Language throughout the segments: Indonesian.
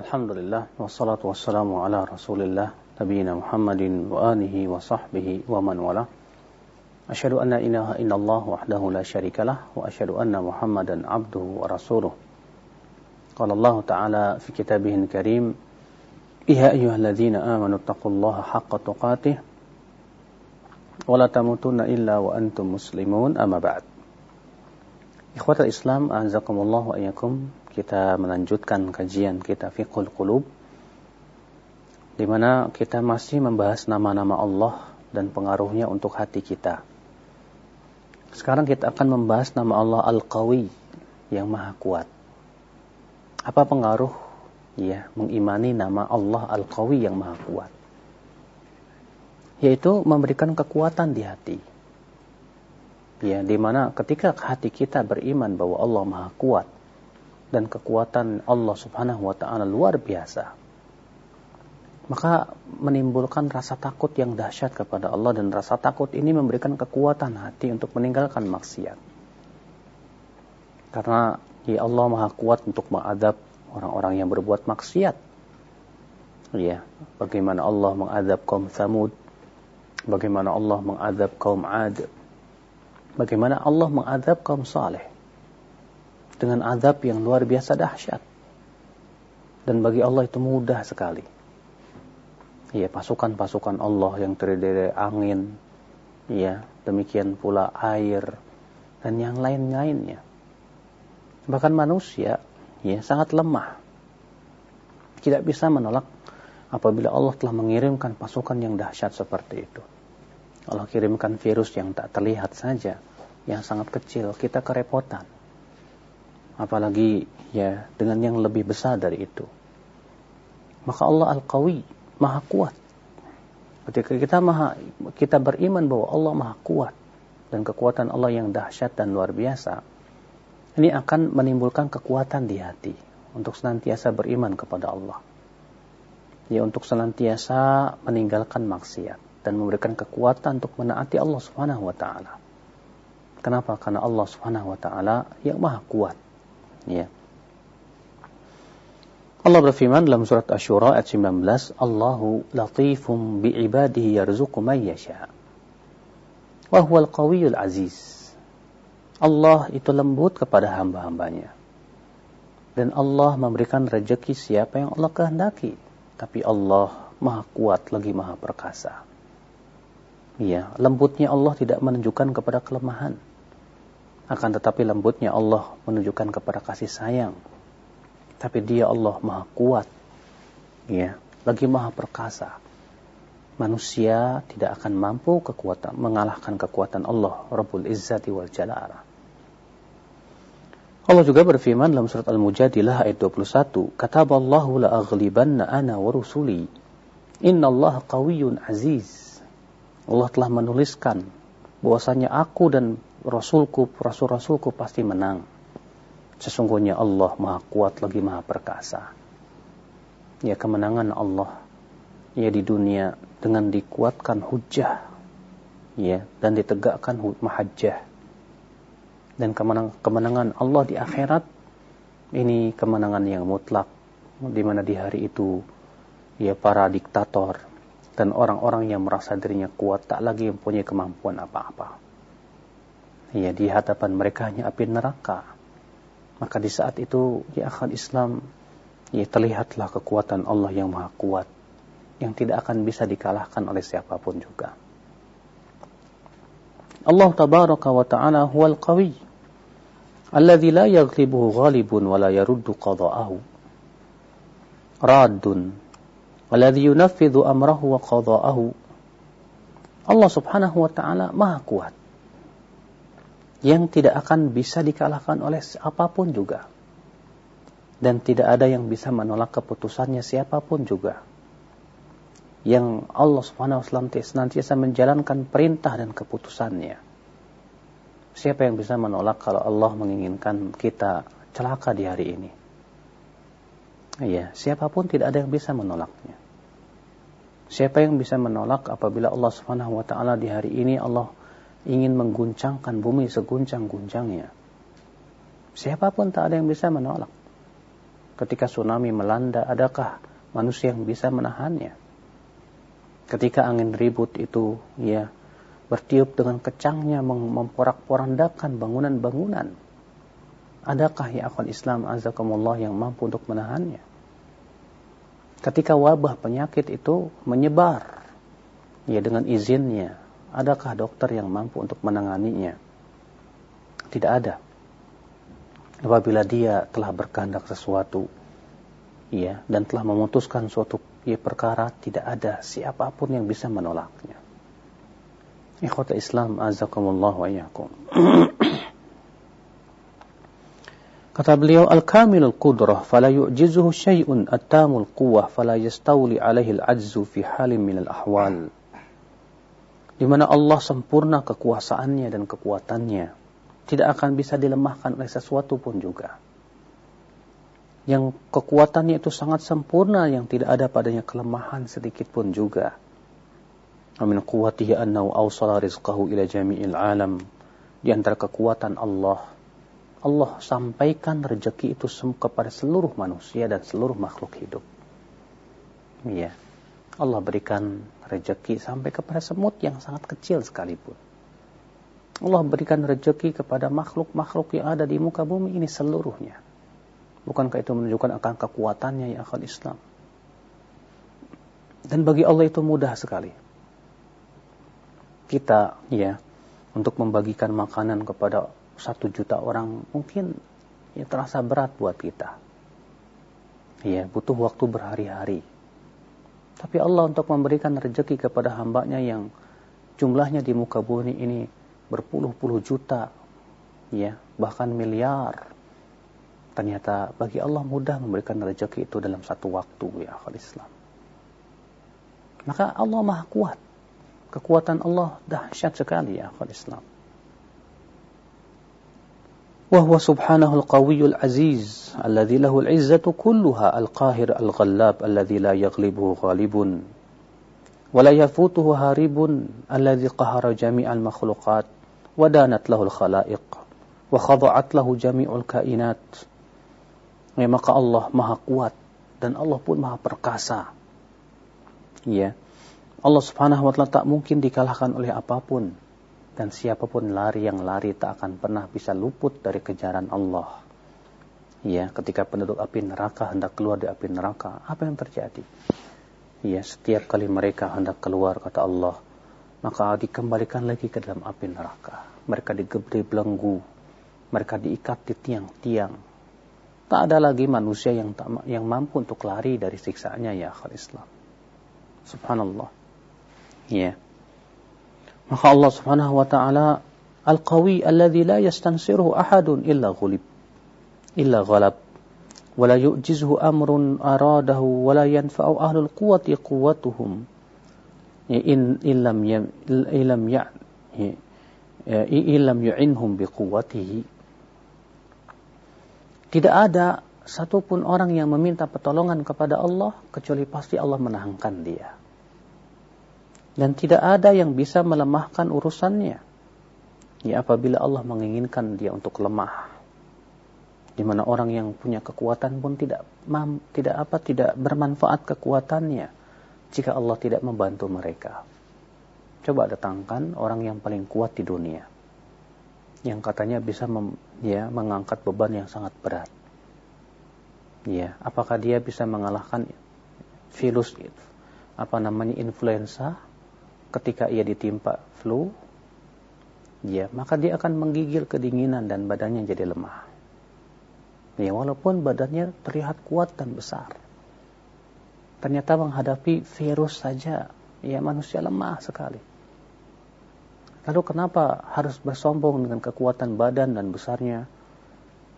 Alhamdulillah wassalatu wassalamu ala Rasulillah nabiyina Muhammadin wa alihi wa sahbihi wa man wala. Asyhadu anna ilaha illallah wahdahu la syarikalah wa asyhadu anna Muhammadan abduhu wa rasuluh. Qala Allah Ta'ala fi kitabihil karim Ya ayyuhalladzina amanu taqullaha haqqa tuqatih wa la tamutunna illa wa antum muslimun amma ba'd. Ikhwatal Islam, azakumullah wa iyyakum kita melanjutkan kajian kita Fiqhul Qulub di mana kita masih membahas nama-nama Allah dan pengaruhnya untuk hati kita. Sekarang kita akan membahas nama Allah Al-Qawi yang Maha Kuat. Apa pengaruh ya mengimani nama Allah Al-Qawi yang Maha Kuat? Yaitu memberikan kekuatan di hati. Ya, di mana ketika hati kita beriman bahwa Allah Maha Kuat, dan kekuatan Allah Subhanahu wa taala luar biasa. Maka menimbulkan rasa takut yang dahsyat kepada Allah dan rasa takut ini memberikan kekuatan hati untuk meninggalkan maksiat. Karena ya Allah Maha kuat untuk mengadab orang-orang yang berbuat maksiat. Ya, bagaimana Allah mengadab kaum Thamud, bagaimana Allah mengadab kaum Ad, bagaimana Allah mengadab kaum Saleh dengan azab yang luar biasa dahsyat. Dan bagi Allah itu mudah sekali. Ya, pasukan-pasukan Allah yang terdiri dari angin, ya, demikian pula air dan yang lain-lainnya. Bahkan manusia ya sangat lemah. Tidak bisa menolak apabila Allah telah mengirimkan pasukan yang dahsyat seperti itu. Allah kirimkan virus yang tak terlihat saja, yang sangat kecil, kita kerepotan apalagi ya dengan yang lebih besar dari itu. Maka Allah Al-Qawi, Maha Kuat. Ketika kita maha kita beriman bahwa Allah Maha Kuat dan kekuatan Allah yang dahsyat dan luar biasa, ini akan menimbulkan kekuatan di hati untuk senantiasa beriman kepada Allah. Ya untuk senantiasa meninggalkan maksiat dan memberikan kekuatan untuk menaati Allah Subhanahu wa taala. Kenapa? Karena Allah Subhanahu wa taala yang Maha Kuat Ya. Allah berfirman dalam surat Asy-Syura ayat 19, Allahu latifum bi'ibadihi yarzuqu man yasha. Wa huwal qawiyyul aziz. Allah itu lembut kepada hamba-hambanya. Dan Allah memberikan rezeki siapa yang Allah kehendaki. Tapi Allah maha kuat lagi maha perkasa. Ya, lembutnya Allah tidak menunjukkan kepada kelemahan akan tetapi lembutnya Allah menunjukkan kepada kasih sayang. Tapi dia Allah maha kuat. Ya, lagi maha perkasa. Manusia tidak akan mampu kekuatan mengalahkan kekuatan Allah Rabbul Izzati wal Jalala. Allah juga berfirman dalam surat Al-Mujadilah ayat 21, "Kataballahu la aghlibanna ana wa rusuli. Allah qawiyyun aziz." Allah telah menuliskan bahwasanya aku dan Rasulku, Rasul-Rasulku pasti menang. Sesungguhnya Allah maha kuat lagi maha perkasa. Ya kemenangan Allah ya di dunia dengan dikuatkan hujah ya dan ditegakkan mahajjah dan kemenangan, kemenangan Allah di akhirat ini kemenangan yang mutlak di mana di hari itu ya para diktator dan orang-orang yang merasa dirinya kuat tak lagi mempunyai kemampuan apa-apa ya di hadapan mereka hanya api neraka. Maka di saat itu ya akan Islam ya terlihatlah kekuatan Allah yang maha kuat yang tidak akan bisa dikalahkan oleh siapa pun juga. Allah tabaraka wa ta'ala huwal qawi alladhi la yaghlibuhu ghalibun wa la yaruddu qada'ahu raddun walladhi yunaffidhu amrahu wa qada'ahu Allah subhanahu wa ta'ala maha kuat yang tidak akan bisa dikalahkan oleh apa pun juga. Dan tidak ada yang bisa menolak keputusannya siapa pun juga. Yang Allah wa senantiasa menjalankan perintah dan keputusannya. Siapa yang bisa menolak kalau Allah menginginkan kita celaka di hari ini? Iya, siapa pun tidak ada yang bisa menolaknya. Siapa yang bisa menolak apabila Allah Subhanahu wa taala di hari ini Allah ingin mengguncangkan bumi seguncang-guncangnya. Siapa pun tak ada yang bisa menolak. Ketika tsunami melanda, adakah manusia yang bisa menahannya? Ketika angin ribut itu, ya, bertiup dengan kecangnya memporak-porandakan bangunan-bangunan. Adakah ya akal Islam azakumullah yang mampu untuk menahannya? Ketika wabah penyakit itu menyebar, ya dengan izinnya, adakah dokter yang mampu untuk menanganinya? Tidak ada. Apabila dia telah berkehendak sesuatu, ya, dan telah memutuskan suatu ya, perkara, tidak ada siapa pun yang bisa menolaknya. Ikhwata Islam azakumullah wa iyyakum. Kata beliau, Al-kamilul qudrah, fala yu'jizuhu syai'un at-tamul quwwah, fala yastawli alaihi al-ajzu fi halim minal ahwal. Di mana Allah sempurna kekuasaannya dan kekuatannya tidak akan bisa dilemahkan oleh sesuatu pun juga. Yang kekuatannya itu sangat sempurna yang tidak ada padanya kelemahan sedikit pun juga. Amin quwwatihi annahu awsala rizqahu ila jami'il alam. Di antara kekuatan Allah, Allah sampaikan rezeki itu kepada seluruh manusia dan seluruh makhluk hidup. Iya. Allah berikan rezeki sampai kepada semut yang sangat kecil sekalipun. Allah berikan rezeki kepada makhluk-makhluk yang ada di muka bumi ini seluruhnya. Bukankah itu menunjukkan akan kekuatannya yang akan Islam? Dan bagi Allah itu mudah sekali. Kita, ya, untuk membagikan makanan kepada satu juta orang mungkin ya terasa berat buat kita. Ya, butuh waktu berhari-hari. Tapi Allah untuk memberikan rezeki kepada hambanya yang jumlahnya di muka bumi ini berpuluh-puluh juta, ya, bahkan miliar. Ternyata bagi Allah mudah memberikan rezeki itu dalam satu waktu, ya akhal Islam. Maka Allah maha kuat. Kekuatan Allah dahsyat sekali, ya akhal Islam. وهو سبحانه القوي العزيز الذي له العزة كلها القاهر الغلاب الذي لا يغلبه غالب ولا يفوته هارب الذي قهر جميع المخلوقات wadanat lahul khalaiq wa khada'at lahu jami'ul kainat ya, maka Allah maha kuat dan Allah pun maha perkasa ya Allah subhanahu wa ta'ala tak mungkin dikalahkan oleh apapun dan siapa pun lari yang lari tak akan pernah bisa luput dari kejaran Allah ya ketika penduduk api neraka hendak keluar dari api neraka apa yang terjadi ya setiap kali mereka hendak keluar kata Allah maka dikembalikan lagi ke dalam api neraka. Mereka digebri belenggu, mereka diikat di tiang-tiang. Tak ada lagi manusia yang tak, yang mampu untuk lari dari siksaannya ya akhir Islam. Subhanallah. Ya. Maka Allah Subhanahu wa taala Al-Qawi alladhi la yastansiruhu ahadun illa ghulib illa ghalab wala yu'jizhu amrun aradahu wala yanfa'u ahlul quwwati quwwatuhum in illam illam ya illam ya, yu'inhum biquwwatihi tidak ada satupun orang yang meminta pertolongan kepada Allah kecuali pasti Allah menahankan dia dan tidak ada yang bisa melemahkan urusannya ya apabila Allah menginginkan dia untuk lemah di mana orang yang punya kekuatan pun tidak tidak apa tidak bermanfaat kekuatannya jika Allah tidak membantu mereka. Coba datangkan orang yang paling kuat di dunia. Yang katanya bisa mem, ya, mengangkat beban yang sangat berat. Ya, apakah dia bisa mengalahkan virus apa namanya influenza ketika ia ditimpa flu? Ya, maka dia akan menggigil kedinginan dan badannya jadi lemah. Ya, walaupun badannya terlihat kuat dan besar ternyata menghadapi virus saja ya manusia lemah sekali. Lalu kenapa harus bersombong dengan kekuatan badan dan besarnya?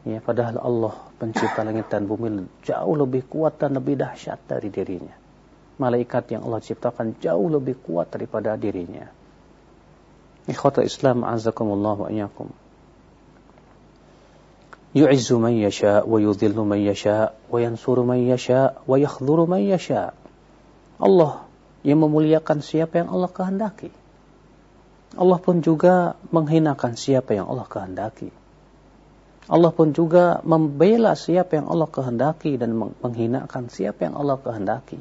Ya, padahal Allah pencipta langit dan bumi jauh lebih kuat dan lebih dahsyat dari dirinya malaikat yang Allah ciptakan jauh lebih kuat daripada dirinya. Ikhwata Islam azakumullah wa iyyakum. Yu'izzu man yasha wa yudhillu man yasha wa yansuru man yasha wa yakhdhuru man yasha. Allah yang memuliakan siapa yang Allah kehendaki. Allah pun juga menghinakan siapa yang Allah kehendaki. Allah pun juga membela siapa yang Allah kehendaki dan menghinakan siapa yang Allah kehendaki.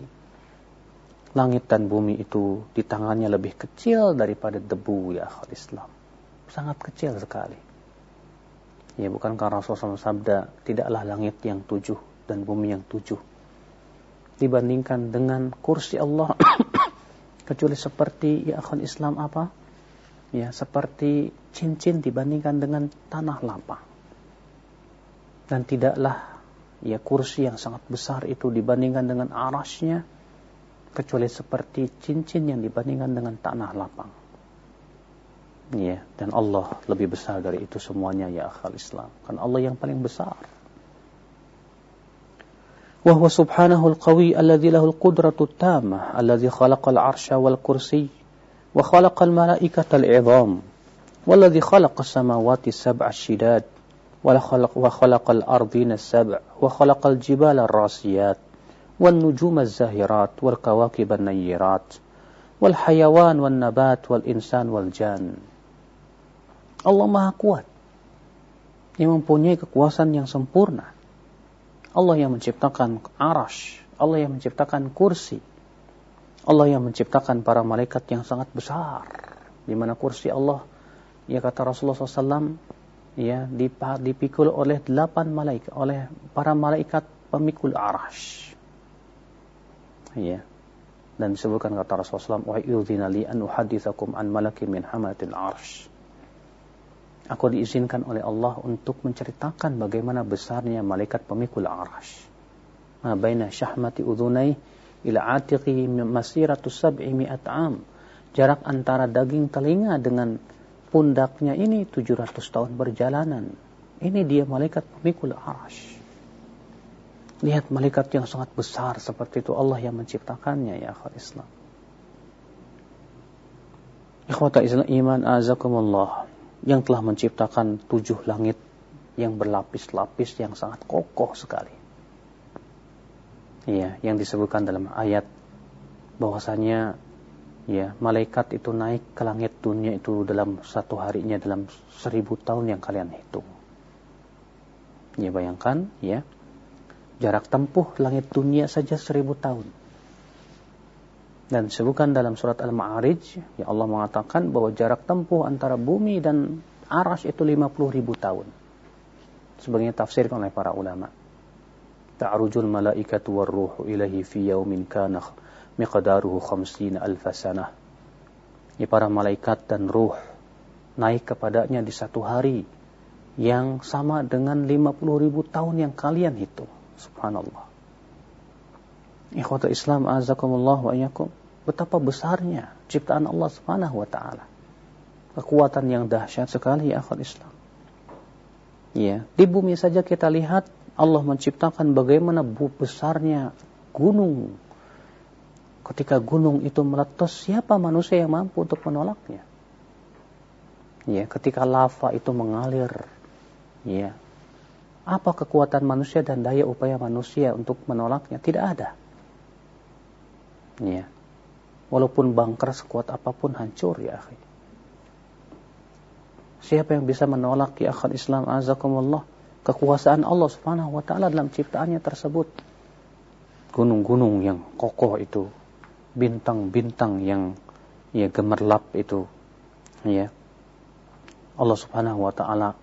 Langit dan bumi itu di tangannya lebih kecil daripada debu ya akhal Islam. Sangat kecil sekali. Ya bukankah Rasulullah SAW sabda, tidaklah langit yang tujuh dan bumi yang tujuh. Dibandingkan dengan kursi Allah. kecuali seperti ya akhal Islam apa? Ya seperti cincin dibandingkan dengan tanah lapang dan tidaklah ya kursi yang sangat besar itu dibandingkan dengan arasnya kecuali seperti cincin yang dibandingkan dengan tanah lapang. Ya, dan Allah lebih besar dari itu semuanya ya akhal Islam. Kan Allah yang paling besar. وهو سبحانه القوي الذي له القدرة التامة الذي خلق العرش والكرسي وخلق الملائكة العظام والذي خلق السماوات السبع الشداد وخلق, وخلق الأرضين السبع وخلق الجبال الراسيات والنجوم الزاهرات والكواكب النيرات والحيوان والنبات والإنسان والجان Allah Maha Kuat yang mempunyai kekuasaan yang sempurna. Allah yang menciptakan arash, Allah yang menciptakan kursi, Allah yang menciptakan para malaikat yang sangat besar. Di mana kursi Allah, ya kata Rasulullah SAW, ya dipikul oleh delapan malaikat oleh para malaikat pemikul arash ya dan disebutkan kata Rasulullah wa yudzina li an uhaditsakum an malakin min hamatil arsh aku diizinkan oleh Allah untuk menceritakan bagaimana besarnya malaikat pemikul arash ma baina syahmati udhunai ila atiqi masiratu sab'i mi'at am jarak antara daging telinga dengan pundaknya ini 700 tahun berjalanan. Ini dia malaikat pemikul arash. Lihat malaikat yang sangat besar seperti itu Allah yang menciptakannya ya akhwat Islam. Ikhwata Islam iman azakumullah yang telah menciptakan tujuh langit yang berlapis-lapis yang sangat kokoh sekali. Iya, yang disebutkan dalam ayat bahwasanya ya malaikat itu naik ke langit dunia itu dalam satu harinya dalam seribu tahun yang kalian hitung. Ya bayangkan ya jarak tempuh langit dunia saja seribu tahun. Dan sebutkan dalam surat Al-Ma'arij, ya Allah mengatakan bahwa jarak tempuh antara bumi dan aras itu 50 ribu tahun. Sebagai tafsir oleh para ulama. Ta'arujul malaikatu warruhu ilahi fi yaumin kana miqdaruhu khamsina alfa sanah. Ya, para malaikat dan ruh naik kepadanya di satu hari yang sama dengan 50 ribu tahun yang kalian hitung. Subhanallah. Ikhwata Islam azakumullah wa iyakum. Betapa besarnya ciptaan Allah subhanahu wa ta'ala. Kekuatan yang dahsyat sekali ya akhwat Islam. Ya, di bumi saja kita lihat Allah menciptakan bagaimana besarnya gunung ketika gunung itu meletus, siapa manusia yang mampu untuk menolaknya? Ya, ketika lava itu mengalir, ya, apa kekuatan manusia dan daya upaya manusia untuk menolaknya? Tidak ada. Ya. Walaupun bangker sekuat apa pun hancur ya akhi. Siapa yang bisa menolak ya akhir Islam azakumullah kekuasaan Allah Subhanahu wa taala dalam ciptaannya tersebut? Gunung-gunung yang kokoh itu bintang-bintang yang ya gemerlap itu ya Allah Subhanahu wa taala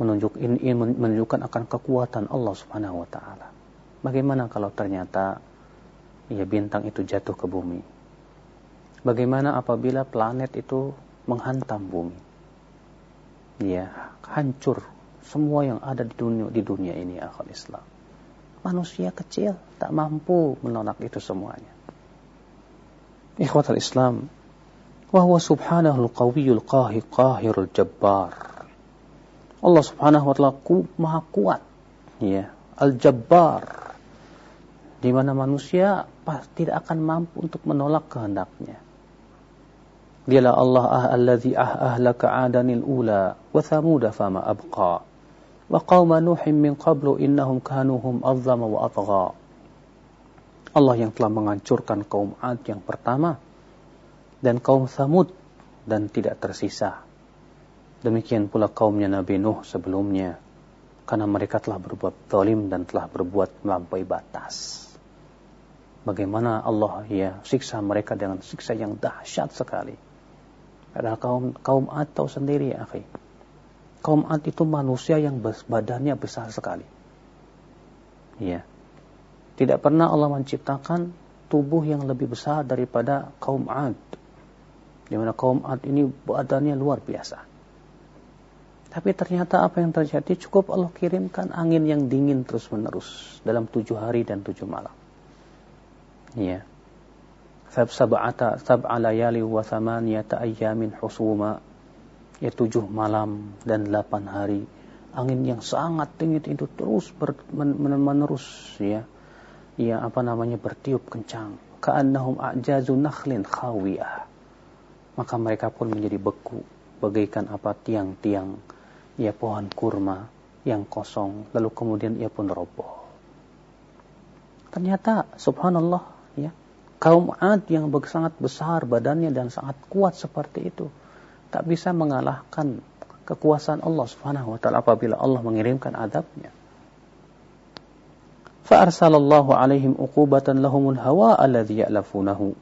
menunjuk ini menunjukkan akan kekuatan Allah Subhanahu wa taala. Bagaimana kalau ternyata ya bintang itu jatuh ke bumi? Bagaimana apabila planet itu menghantam bumi? Ya, hancur semua yang ada di dunia di dunia ini akal Islam. Manusia kecil tak mampu menolak itu semuanya. Ikhwatal Islam, wa subhanahu al-qawiyul qahir qahirul jabbar. Allah Subhanahu wa taala maha kuat, ya, al-jabbar. Di mana manusia pasti tidak akan mampu untuk menolak kehendaknya. Dialah Allah ah alladhi ah ahlaka adanil ula wa thamuda fama abqa. Wa qauma nuhim min qablu innahum kanuhum azzama wa atgha. Allah yang telah menghancurkan kaum Ad yang pertama dan kaum Samud dan tidak tersisa. Demikian pula kaumnya Nabi Nuh sebelumnya karena mereka telah berbuat zalim dan telah berbuat melampaui batas. Bagaimana Allah ya siksa mereka dengan siksa yang dahsyat sekali. Padahal kaum kaum Ad tahu sendiri ya, akhi. Kaum Ad itu manusia yang badannya besar sekali. Ya. Tidak pernah Allah menciptakan tubuh yang lebih besar daripada kaum Ad. Di mana kaum Ad ini badannya luar biasa. Tapi ternyata apa yang terjadi cukup Allah kirimkan angin yang dingin terus menerus dalam tujuh hari dan tujuh malam. Ya. Fab sab'ata sab'a layali wa thamaniyata ayyamin husuma. Ya tujuh malam dan delapan hari. Angin yang sangat dingin itu terus ber, men, men, menerus ya. Ya apa namanya bertiup kencang. Ka'annahum a'jazu nakhlin khawiyah. Maka mereka pun menjadi beku bagaikan apa tiang-tiang ya pohon kurma yang kosong, lalu kemudian ia pun roboh. Ternyata subhanallah ya, kaum Ad yang sangat besar badannya dan sangat kuat seperti itu tak bisa mengalahkan kekuasaan Allah Subhanahu wa taala apabila Allah mengirimkan adabnya. فأرسل الله عليهم عقوبة لهم الهواء الذي يألفونه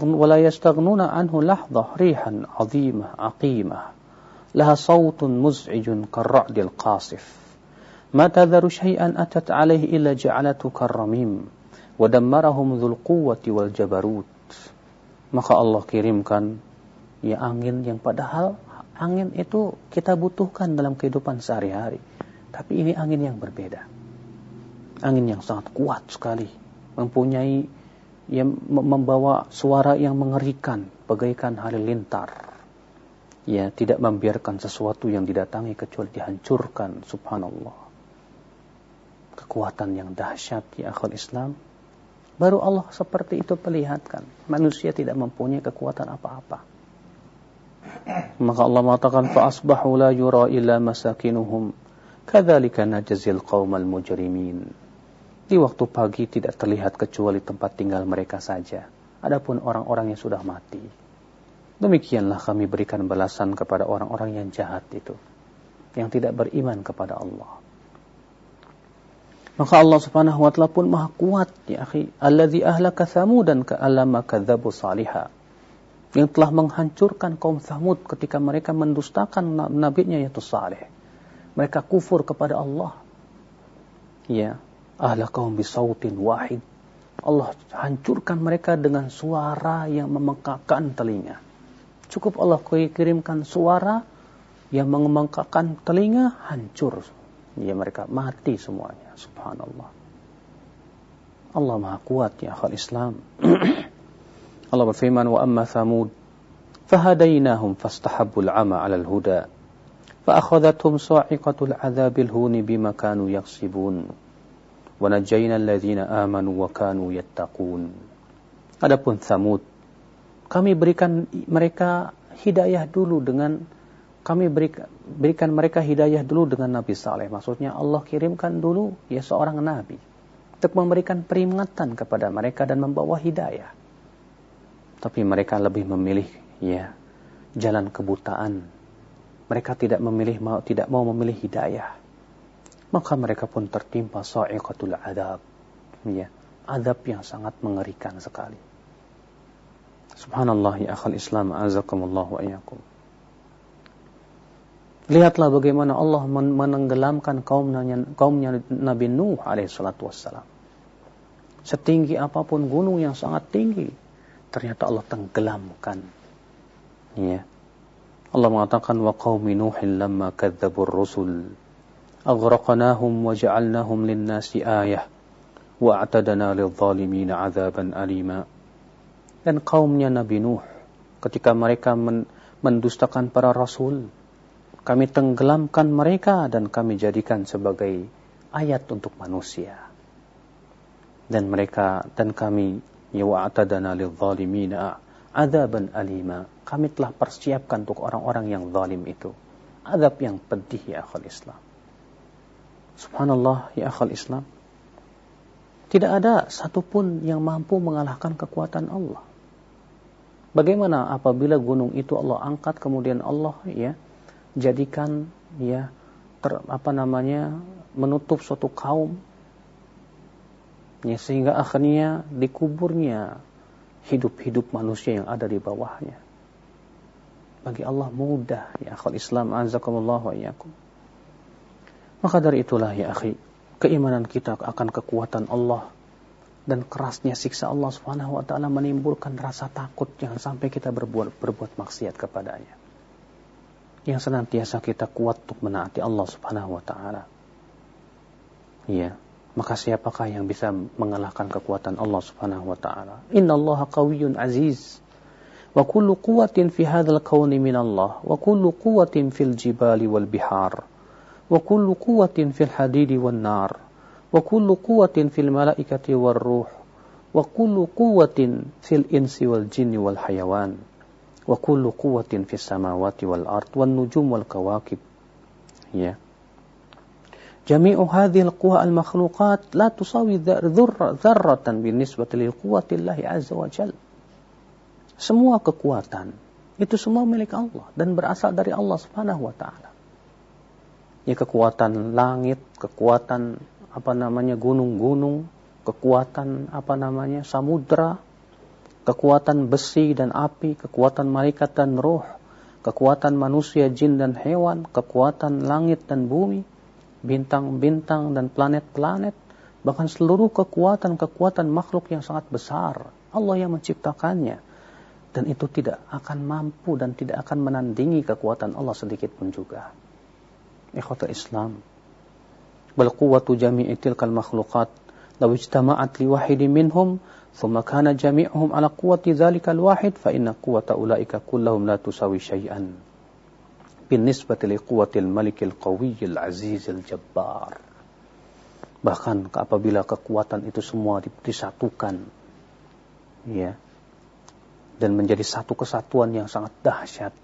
ولا يستغنون عنه لحظة ريحا عظيمة عقيمة laha صوت muz'ijun karra'dil qasif. Ma tadharu syai'an atat alaihi illa ja'alatu karramim. Wadammarahum dhul quwati wal jabarut. Maka Allah kirimkan ya angin yang padahal angin itu kita butuhkan dalam kehidupan sehari-hari. Tapi ini angin yang berbeda. Angin yang sangat kuat sekali. Mempunyai yang membawa suara yang mengerikan bagaikan halilintar ya tidak membiarkan sesuatu yang didatangi kecuali dihancurkan subhanallah. Kekuatan yang dahsyat ya akhul Islam. Baru Allah seperti itu perlihatkan. Manusia tidak mempunyai kekuatan apa-apa. Maka Allah mengatakan fa asbahu la yura illa masakinuhum. Kadzalika najzil qaumal mujrimin. Di waktu pagi tidak terlihat kecuali tempat tinggal mereka saja. Adapun orang-orang yang sudah mati Demikianlah kami berikan balasan kepada orang-orang yang jahat itu. Yang tidak beriman kepada Allah. Maka Allah subhanahu wa ta'ala pun maha kuat ya akhi. Alladhi ahlaka thamudan ka'alama kadzabu salihah. Yang telah menghancurkan kaum Thamud ketika mereka mendustakan nabinya yaitu Saleh. Mereka kufur kepada Allah. Ya, ahla kaum bisautin wahid. Allah hancurkan mereka dengan suara yang memekakkan telinga Cukup Allah kirimkan suara yang mengembangkan telinga hancur. Ya mereka mati semuanya. Subhanallah. Allah Maha Kuat ya akhal Islam. Allah berfirman wa amma thamud fahadainahum fastahabbul ama 'ala al-huda فأخذتهم صاعقة العذاب الهون بما كانوا يكسبون ونجينا الذين آمنوا وكانوا يتقون Adapun Thamud kami berikan mereka hidayah dulu dengan kami berikan, berikan mereka hidayah dulu dengan Nabi Saleh. Maksudnya Allah kirimkan dulu ya seorang Nabi untuk memberikan peringatan kepada mereka dan membawa hidayah. Tapi mereka lebih memilih ya jalan kebutaan. Mereka tidak memilih mau tidak mau memilih hidayah. Maka mereka pun tertimpa sa'iqatul adab. Ya, adab yang sangat mengerikan sekali. Subhanallah ya akhal Islam azakumullah wa iyyakum. Lihatlah bagaimana Allah menenggelamkan kaumnya, kaumnya Nabi Nuh alaihissalatu wassalam. Setinggi apa pun gunung yang sangat tinggi, ternyata Allah tenggelamkan. Ya. Allah mengatakan wa qaumi Nuhin lamma kadzdzabur rusul aghraqnahum wa ja'alnahum lin-nasi ayah wa a'tadna lidh-dhalimin 'adzaban alima dan kaumnya Nabi Nuh ketika mereka mendustakan para rasul kami tenggelamkan mereka dan kami jadikan sebagai ayat untuk manusia. Dan mereka dan kami ya wa'tadana lidh-dhalimina adaban alima kami telah persiapkan untuk orang-orang yang zalim itu. Adab yang pedih ya akhal Islam. Subhanallah ya akhal Islam. Tidak ada satupun yang mampu mengalahkan kekuatan Allah Bagaimana apabila gunung itu Allah angkat kemudian Allah ya jadikan ya ter, apa namanya menutup suatu kaum ya, sehingga akhirnya dikuburnya hidup-hidup manusia yang ada di bawahnya. Bagi Allah mudah ya akhul Islam azakumullah wa iyyakum. Maka dari itulah ya akhi, keimanan kita akan kekuatan Allah dan kerasnya siksa Allah Subhanahu wa taala menimbulkan rasa takut jangan sampai kita berbuat berbuat maksiat kepadanya. Yang senantiasa kita kuat untuk menaati Allah Subhanahu wa taala. Iya, maka siapakah yang bisa mengalahkan kekuatan Allah Subhanahu wa taala? Innallaha qawiyyun aziz. Wa kullu quwwatin fi hadzal kauni min Allah, wa kullu quwwatin fil jibali wal bihar, wa kullu quwwatin fil hadidi wan nar, wa kullu quwwatin fil malaikati war ruh. Wa kullu quwwatin fil insi wal jinni wal hayawan. Wa kullu quwwatin fis samawati wal ard wan nujum wal kawakib. Ya. Jami'u hadhihi al quwa al makhluqat la tusawi dzarratan binisbati lil quwwatillahi azza wa jal. Semua kekuatan itu semua milik Allah dan berasal dari Allah Subhanahu wa taala. Ya kekuatan langit, kekuatan apa namanya gunung-gunung, kekuatan apa namanya samudra, kekuatan besi dan api, kekuatan malaikat dan roh, kekuatan manusia, jin dan hewan, kekuatan langit dan bumi, bintang-bintang dan planet-planet, bahkan seluruh kekuatan-kekuatan makhluk yang sangat besar. Allah yang menciptakannya. Dan itu tidak akan mampu dan tidak akan menandingi kekuatan Allah sedikit pun juga. Ikhwata Islam. Bal quwwatu jami'i tilkal makhluqat law ijtama'at li wahidin minhum thumma kana jami'uhum ala quwwati dhalikal wahid fa inna quwwata ulaika kullahum la tusawi syai'an binisbati liquwatil malikil qawiyil azizil jabbar. Bahkan apabila kekuatan itu semua disatukan, ya, dan menjadi satu kesatuan yang sangat dahsyat,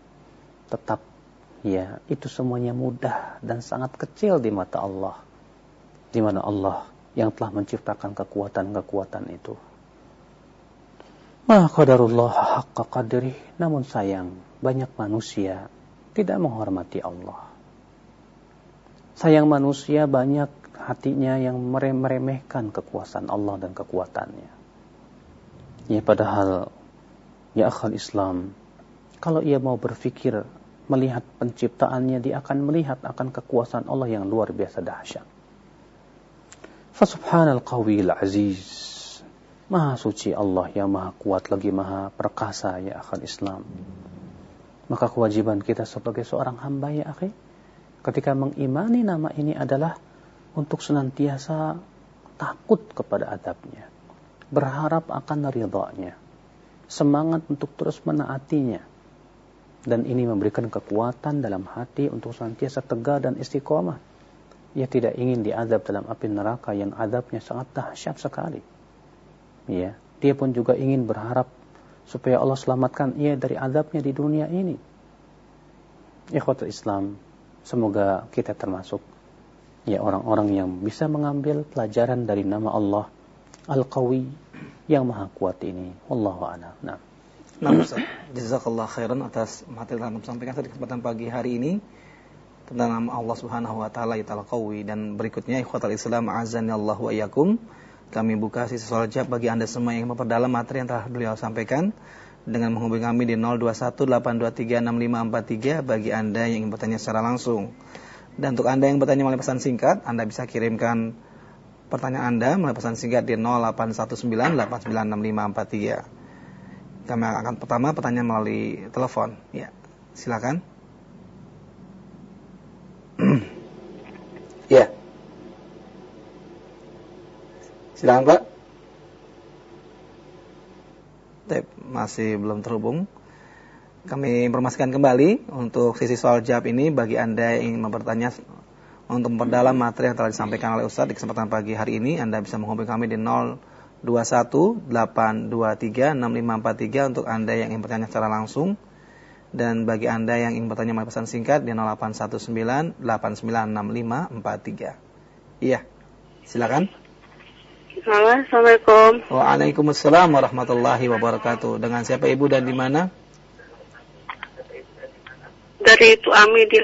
tetap, ya, itu semuanya mudah dan sangat kecil di mata Allah. Di mana Allah yang telah menciptakan kekuatan-kekuatan itu. Ma qadarullah haqqa qadri, namun sayang, banyak manusia tidak menghormati Allah. Sayang manusia banyak hatinya yang meremehkan kekuasaan Allah dan kekuatannya. Ya padahal ya akal Islam, kalau ia mau berpikir melihat penciptaannya, dia akan melihat akan kekuasaan Allah yang luar biasa dahsyat. Fasubhanal qawil aziz. Maha suci Allah yang maha kuat lagi maha perkasa ya akal Islam. Maka kewajiban kita sebagai seorang hamba ya akhi, ketika mengimani nama ini adalah untuk senantiasa takut kepada adabnya, berharap akan ridhanya, semangat untuk terus menaatinya, dan ini memberikan kekuatan dalam hati untuk senantiasa tegar dan istiqomah. Ia tidak ingin diadab dalam api neraka yang adabnya sangat dahsyat sekali. Ya, dia pun juga ingin berharap supaya Allah selamatkan ia dari azabnya di dunia ini. Ikhwatul Islam, semoga kita termasuk ya orang-orang yang bisa mengambil pelajaran dari nama Allah Al-Qawi yang maha kuat ini. Wallahu a'lam. Nah. Nah, Jazakallah khairan atas materi yang sampaikan di kesempatan pagi hari ini tentang nama Allah Subhanahu wa taala Al Qawi dan berikutnya ikhwatul Islam azanillahu wa iyyakum kami buka sisi soal jawab bagi Anda semua yang memperdalam materi yang telah beliau sampaikan dengan menghubungi kami di 0218236543 bagi Anda yang ingin bertanya secara langsung. Dan untuk Anda yang bertanya melalui pesan singkat, Anda bisa kirimkan pertanyaan Anda melalui pesan singkat di 0819896543. Kami akan pertama pertanyaan melalui telepon. Ya, silakan. Ya. Silakan Pak. Tep, masih belum terhubung. Kami informasikan kembali untuk sisi soal jawab ini bagi Anda yang ingin mempertanya untuk memperdalam materi yang telah disampaikan oleh Ustadz di kesempatan pagi hari ini, Anda bisa menghubungi kami di 0218236543 untuk Anda yang ingin bertanya secara langsung. Dan bagi Anda yang ingin bertanya melalui pesan singkat di 0819896543. Iya, silakan. Halo, Assalamualaikum. Waalaikumsalam warahmatullahi wabarakatuh. Dengan siapa ibu dan di mana? Dari itu Ami di.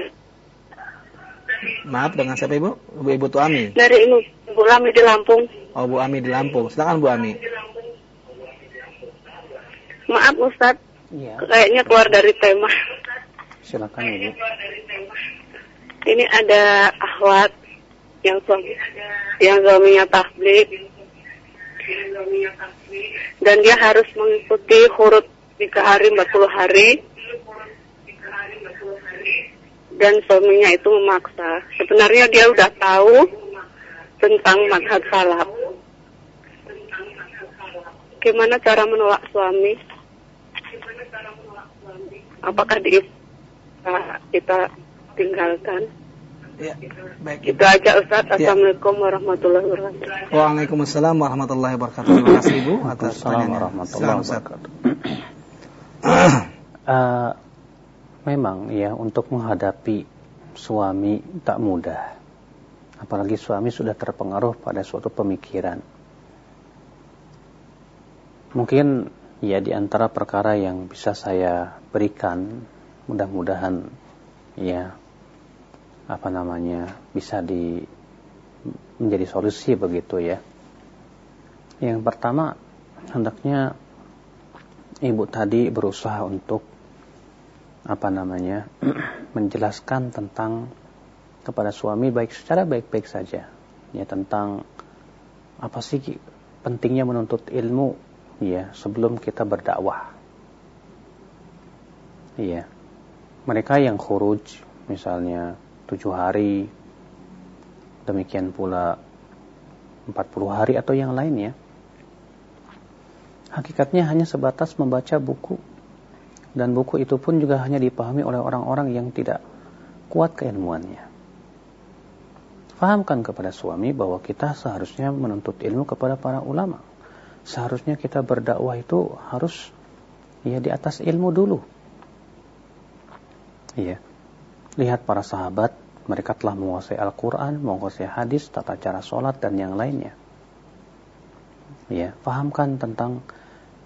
Maaf dengan siapa Ibu? Ibu Ibu Tuami. Dari Ibu, Ibu Lami di Lampung. Oh Bu Ami di Lampung. Silakan Bu Ami. Maaf Ustadz, Iya, kayaknya keluar dari tema. silakan Ibu. Ini ada ahwat yang suami yang suaminya tablik dan dia harus mengikuti huruf 3 hari 40 hari dan suaminya itu memaksa. Sebenarnya dia udah tahu tentang madhab salaf. Gimana cara menolak suami? Apakah di kita tinggalkan? Ya, baik. Itu aja Ustaz. Ya. Assalamualaikum warahmatullahi wabarakatuh. Waalaikumsalam warahmatullahi wabarakatuh. Terima kasih Ibu atas Assalamualaikum pertanyaannya. warahmatullahi wabarakatuh. Eh, memang ya untuk menghadapi suami tak mudah. Apalagi suami sudah terpengaruh pada suatu pemikiran. Mungkin ya di antara perkara yang bisa saya berikan mudah-mudahan ya apa namanya bisa di menjadi solusi begitu ya. Yang pertama hendaknya ibu tadi berusaha untuk apa namanya menjelaskan tentang kepada suami baik secara baik-baik saja ya tentang apa sih pentingnya menuntut ilmu ya sebelum kita berdakwah. Iya. Mereka yang khuruj misalnya tujuh hari demikian pula 40 hari atau yang lainnya hakikatnya hanya sebatas membaca buku. Dan buku itu pun juga hanya dipahami oleh orang-orang yang tidak kuat keilmuannya. Fahamkan kepada suami bahwa kita seharusnya menuntut ilmu kepada para ulama seharusnya kita berdakwah itu harus ya di atas ilmu dulu iya lihat para sahabat mereka telah menguasai Al-Quran, menguasai hadis, tata cara sholat, dan yang lainnya. Ya, fahamkan tentang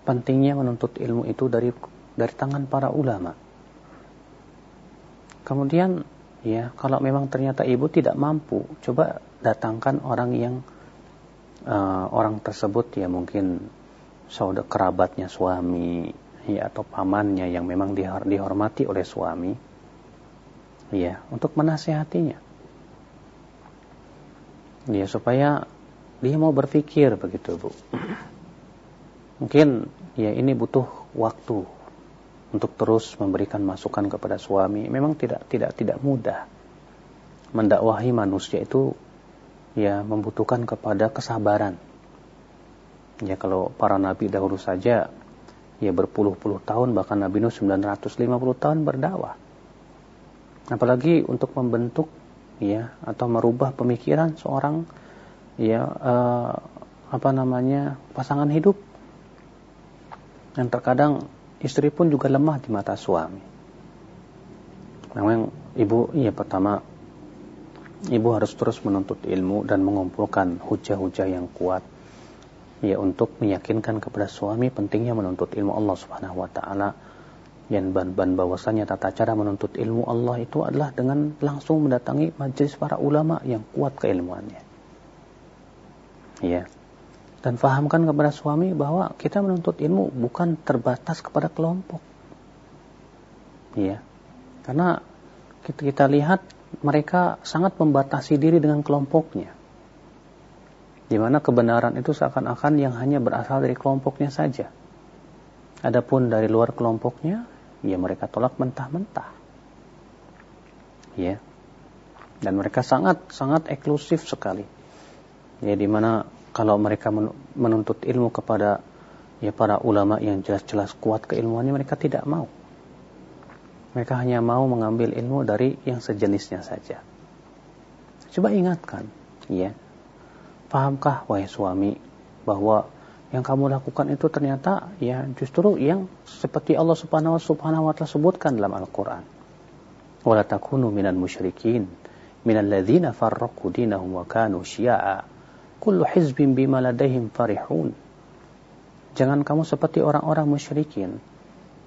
pentingnya menuntut ilmu itu dari dari tangan para ulama. Kemudian, ya, kalau memang ternyata ibu tidak mampu, coba datangkan orang yang uh, orang tersebut ya mungkin saudara kerabatnya suami, ya atau pamannya yang memang dihor- dihormati oleh suami. Ya untuk menasehatinya. Ya supaya dia mau berpikir begitu bu. Mungkin ya ini butuh waktu untuk terus memberikan masukan kepada suami. Memang tidak tidak tidak mudah mendakwahi manusia itu ya membutuhkan kepada kesabaran. Ya kalau para nabi dahulu saja ya berpuluh-puluh tahun bahkan Nabi Nuh 950 tahun berdakwah. Apalagi untuk membentuk ya atau merubah pemikiran seorang ya uh, apa namanya pasangan hidup. Dan terkadang istri pun juga lemah di mata suami. Memang ibu ya pertama ibu harus terus menuntut ilmu dan mengumpulkan hujah-hujah yang kuat ya untuk meyakinkan kepada suami pentingnya menuntut ilmu Allah Subhanahu wa taala dan ban-ban bahwasanya tata cara menuntut ilmu Allah itu adalah dengan langsung mendatangi majelis para ulama yang kuat keilmuannya. Ya. Dan fahamkan kepada suami bahwa kita menuntut ilmu bukan terbatas kepada kelompok. Ya. Karena kita lihat mereka sangat membatasi diri dengan kelompoknya. Di mana kebenaran itu seakan-akan yang hanya berasal dari kelompoknya saja. Adapun dari luar kelompoknya, ya mereka tolak mentah-mentah. Ya. Dan mereka sangat sangat eksklusif sekali. Ya di mana kalau mereka menuntut ilmu kepada ya para ulama yang jelas-jelas kuat keilmuannya mereka tidak mau. Mereka hanya mau mengambil ilmu dari yang sejenisnya saja. Coba ingatkan, ya. Pahamkah wahai suami bahwa yang kamu lakukan itu ternyata ya justru yang seperti Allah Subhanahu wa taala sebutkan dalam Al-Qur'an. Wala takunu minal musyrikin minal ladzina farraqu dinahum wa kanu syi'a. Kullu hizbin bima ladaihim farihun. Jangan kamu seperti orang-orang musyrikin.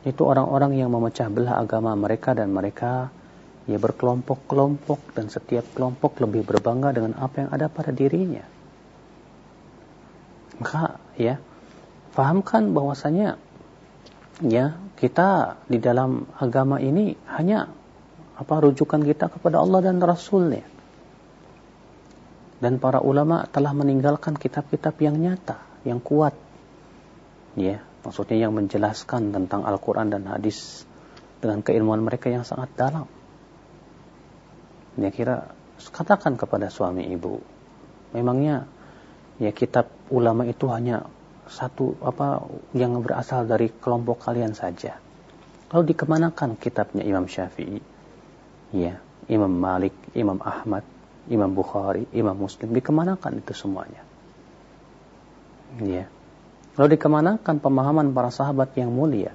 Itu orang-orang yang memecah belah agama mereka dan mereka ya berkelompok-kelompok dan setiap kelompok lebih berbangga dengan apa yang ada pada dirinya. Maka ya fahamkan bahwasanya ya kita di dalam agama ini hanya apa rujukan kita kepada Allah dan Rasulnya. Dan para ulama telah meninggalkan kitab-kitab yang nyata, yang kuat. Ya, maksudnya yang menjelaskan tentang Al-Quran dan hadis dengan keilmuan mereka yang sangat dalam. Ya kira katakan kepada suami ibu, memangnya ya kitab ulama itu hanya satu apa yang berasal dari kelompok kalian saja. Lalu dikemanakan kitabnya Imam Syafi'i? Ya, Imam Malik, Imam Ahmad, Imam Bukhari, Imam Muslim, dikemanakan itu semuanya? Ya. Lalu dikemanakan pemahaman para sahabat yang mulia?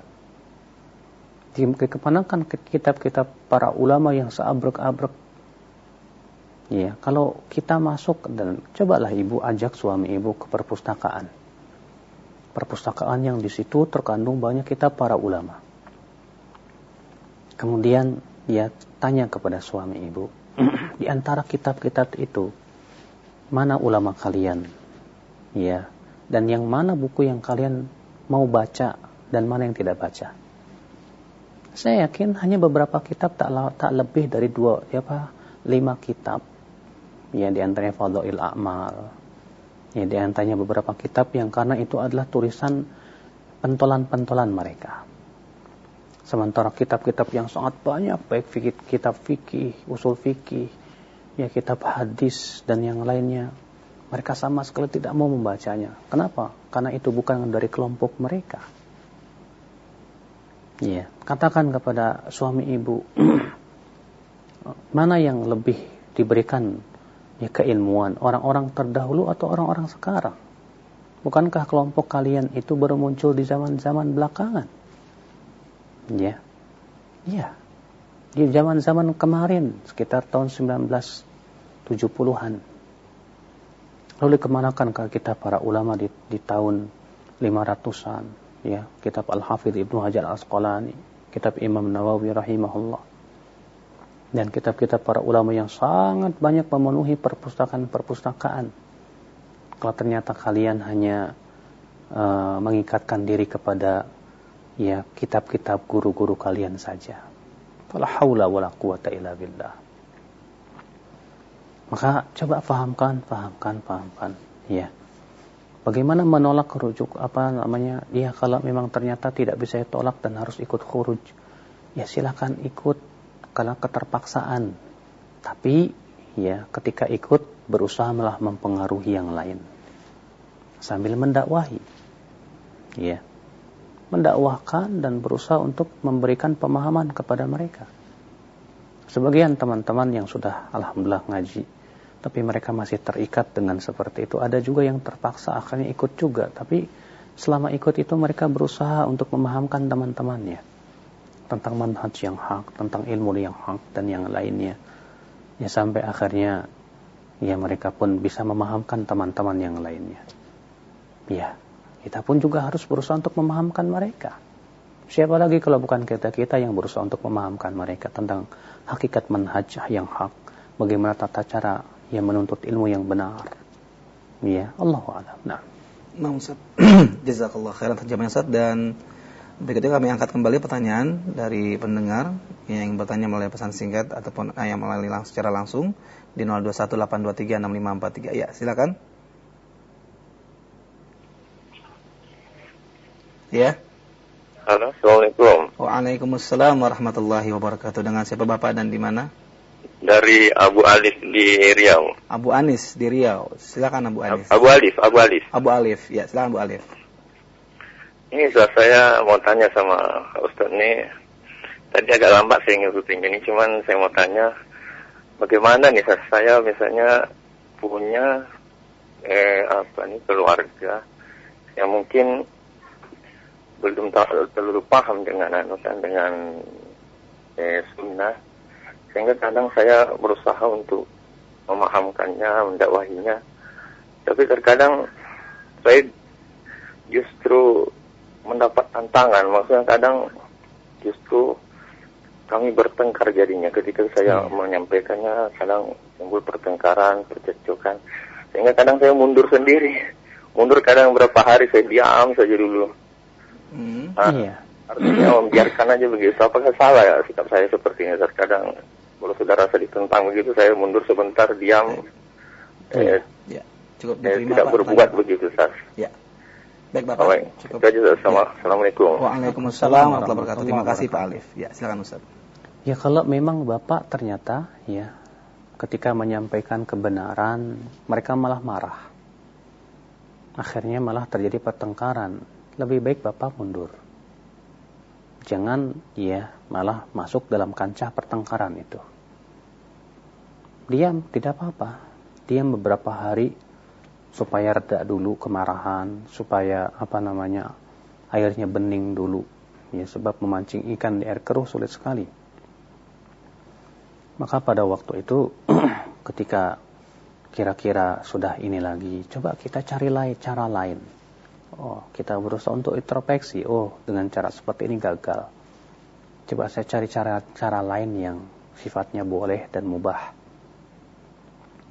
Dikemanakan kitab-kitab para ulama yang seabrek-abrek? Ya, kalau kita masuk dan cobalah ibu ajak suami ibu ke perpustakaan. Perpustakaan yang di situ terkandung banyak kitab para ulama. Kemudian ya tanya kepada suami ibu, di antara kitab-kitab itu mana ulama kalian? Ya, dan yang mana buku yang kalian mau baca dan mana yang tidak baca? Saya yakin hanya beberapa kitab tak tak lebih dari dua ya apa lima kitab. Ya di antaranya Fadhail A'mal. Ya di antaranya beberapa kitab yang karena itu adalah tulisan pentolan-pentolan mereka. Sementara kitab-kitab yang sangat banyak, baik fikih, kitab fikih, usul fikih, ya kitab hadis dan yang lainnya, mereka sama sekali tidak mau membacanya. Kenapa? Karena itu bukan dari kelompok mereka. Ya, katakan kepada suami ibu, mana yang lebih diberikan ya keilmuan orang-orang terdahulu atau orang-orang sekarang? Bukankah kelompok kalian itu baru muncul di zaman-zaman belakangan? Ya. Ya. Di zaman-zaman kemarin, sekitar tahun 1970-an. Lalu kemanakan kita para ulama di, di tahun 500-an? Ya, kitab Al-Hafidh Ibnu Hajar Al-Asqalani, kitab Imam Nawawi rahimahullah. Dan kitab-kitab para ulama yang sangat banyak memenuhi perpustakaan-perpustakaan. Kalau ternyata kalian hanya uh, mengikatkan diri kepada ya kitab-kitab guru-guru kalian saja. Fala haula wala quwata illa billah. Maka coba fahamkan, fahamkan, fahamkan, ya. Bagaimana menolak rujuk apa namanya? Ya kalau memang ternyata tidak bisa tolak dan harus ikut khuruj, ya silakan ikut kalau keterpaksaan. Tapi ya ketika ikut berusaha malah mempengaruhi yang lain sambil mendakwahi. Ya mendakwahkan dan berusaha untuk memberikan pemahaman kepada mereka. Sebagian teman-teman yang sudah alhamdulillah ngaji, tapi mereka masih terikat dengan seperti itu. Ada juga yang terpaksa akhirnya ikut juga, tapi selama ikut itu mereka berusaha untuk memahamkan teman-temannya tentang manhaj yang hak, tentang ilmu yang hak dan yang lainnya. Ya sampai akhirnya ya mereka pun bisa memahamkan teman-teman yang lainnya. Ya, kita pun juga harus berusaha untuk memahamkan mereka. Siapa lagi kalau bukan kita-kita yang berusaha untuk memahamkan mereka tentang hakikat manhaj yang hak, bagaimana tata cara yang menuntut ilmu yang benar. Ya, Allah a'lam. Nah. Nah, Ustaz. Jazakallah khairan terjemahnya Ustaz dan berikutnya kami angkat kembali pertanyaan dari pendengar yang bertanya melalui pesan singkat ataupun eh, yang melalui langsung, secara langsung di 0218236543. Ya, silakan. Ya. Halo, Assalamualaikum. Waalaikumsalam warahmatullahi wabarakatuh. Dengan siapa Bapak dan di mana? Dari Abu Alif di Riau. Abu Anis di Riau. Silakan Abu Anis. Abu Alif, Abu Alif. Abu Alif. Ya, silakan Abu Alif. Ini Ustaz, saya mau tanya sama Ustaz nih. Tadi agak lambat saya ngikutin ini, cuman saya mau tanya bagaimana nih Ustaz, saya misalnya punya eh apa nih keluarga yang mungkin belum terlalu paham dengan anu kan dengan eh, sunnah sehingga kadang saya berusaha untuk memahamkannya, mendakwahinya. Tapi terkadang saya justru mendapat tantangan, maksudnya kadang justru kami bertengkar jadinya ketika saya Hmm. menyampaikannya kadang timbul pertengkaran, percekcokan. Sehingga kadang saya mundur sendiri. Mundur kadang berapa hari saya diam saja dulu. Hmm. Ah, Iya. Artinya membiarkan aja begitu. Apakah salah ya sikap saya seperti ini? Kalau sudah rasa ditentang begitu saya mundur sebentar, diam. Eh, Ya, cukup eh, diterima tidak Pak, berbuat begitu, Ustaz. Ya. Baik Bapak. Baik, Cukup. itu aja. Sama. Assalamualaikum. Waalaikumsalam warahmatullahi wabarakatuh. Terima kasih Pak Alif. Ya, silakan Ustaz. Ya kalau memang Bapak ternyata ya ketika menyampaikan kebenaran mereka malah marah. Akhirnya malah terjadi pertengkaran. Lebih baik Bapak mundur. Jangan ya malah masuk dalam kancah pertengkaran itu. Diam tidak apa-apa. Diam beberapa hari supaya reda dulu kemarahan, supaya apa namanya airnya bening dulu. Ya sebab memancing ikan di air keruh sulit sekali. Maka pada waktu itu ketika kira-kira sudah ini lagi, coba kita cari lain cara lain. Oh, kita berusaha untuk introspeksi. Oh, dengan cara seperti ini gagal. Coba saya cari cara-cara lain yang sifatnya boleh dan mubah.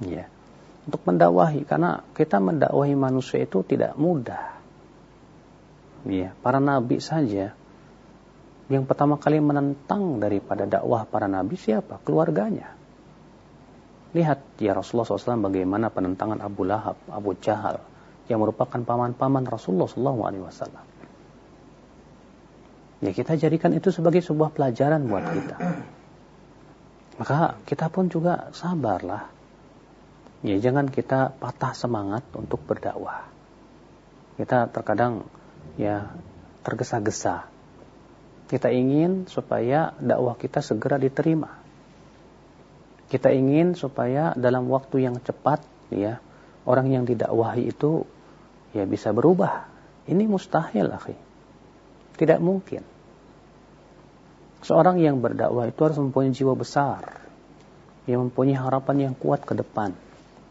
Ya. Untuk mendakwahi karena kita mendakwahi manusia itu tidak mudah. Ya, para nabi saja yang pertama kali menentang daripada dakwah para nabi siapa? Keluarganya. Lihat ya Rasulullah SAW bagaimana penentangan Abu Lahab, Abu Jahal yang merupakan paman-paman Rasulullah SAW. Ya kita jadikan itu sebagai sebuah pelajaran buat kita. Maka kita pun juga sabarlah. Ya jangan kita patah semangat untuk berdakwah. Kita terkadang ya tergesa-gesa. Kita ingin supaya dakwah kita segera diterima. Kita ingin supaya dalam waktu yang cepat ya orang yang didakwahi itu ya bisa berubah. Ini mustahil, akhi. Tidak mungkin. Seorang yang berdakwah itu harus mempunyai jiwa besar. Yang mempunyai harapan yang kuat ke depan.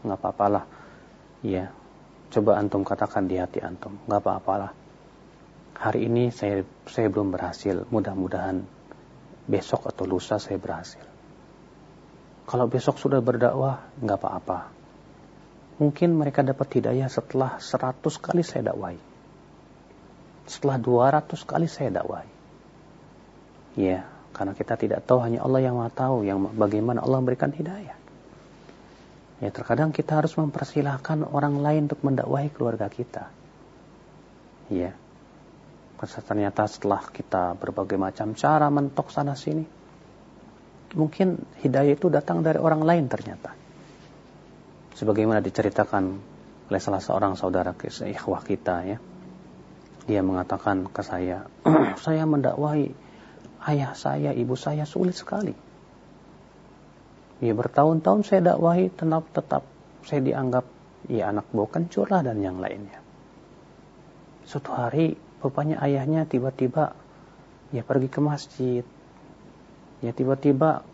Nggak apa-apalah. Ya, coba antum katakan di hati antum. Nggak apa-apalah. Hari ini saya saya belum berhasil. Mudah-mudahan besok atau lusa saya berhasil. Kalau besok sudah berdakwah, nggak apa-apa. Mungkin mereka dapat hidayah setelah 100 kali saya dakwai. Setelah 200 kali saya dakwai. Ya, karena kita tidak tahu hanya Allah yang maha tahu yang bagaimana Allah memberikan hidayah. Ya, terkadang kita harus mempersilahkan orang lain untuk mendakwahi keluarga kita. Ya. Ternyata setelah kita berbagai macam cara mentok sana sini, mungkin hidayah itu datang dari orang lain ternyata. Sebagaimana diceritakan oleh salah seorang saudara ikhwah kita ya. Dia mengatakan ke saya, saya mendakwahi ayah saya, ibu saya sulit sekali. Ya bertahun-tahun saya dakwahi tetap tetap saya dianggap ya anak bau kencur lah dan yang lainnya. Suatu hari bapaknya ayahnya tiba-tiba ya pergi ke masjid. Ya tiba-tiba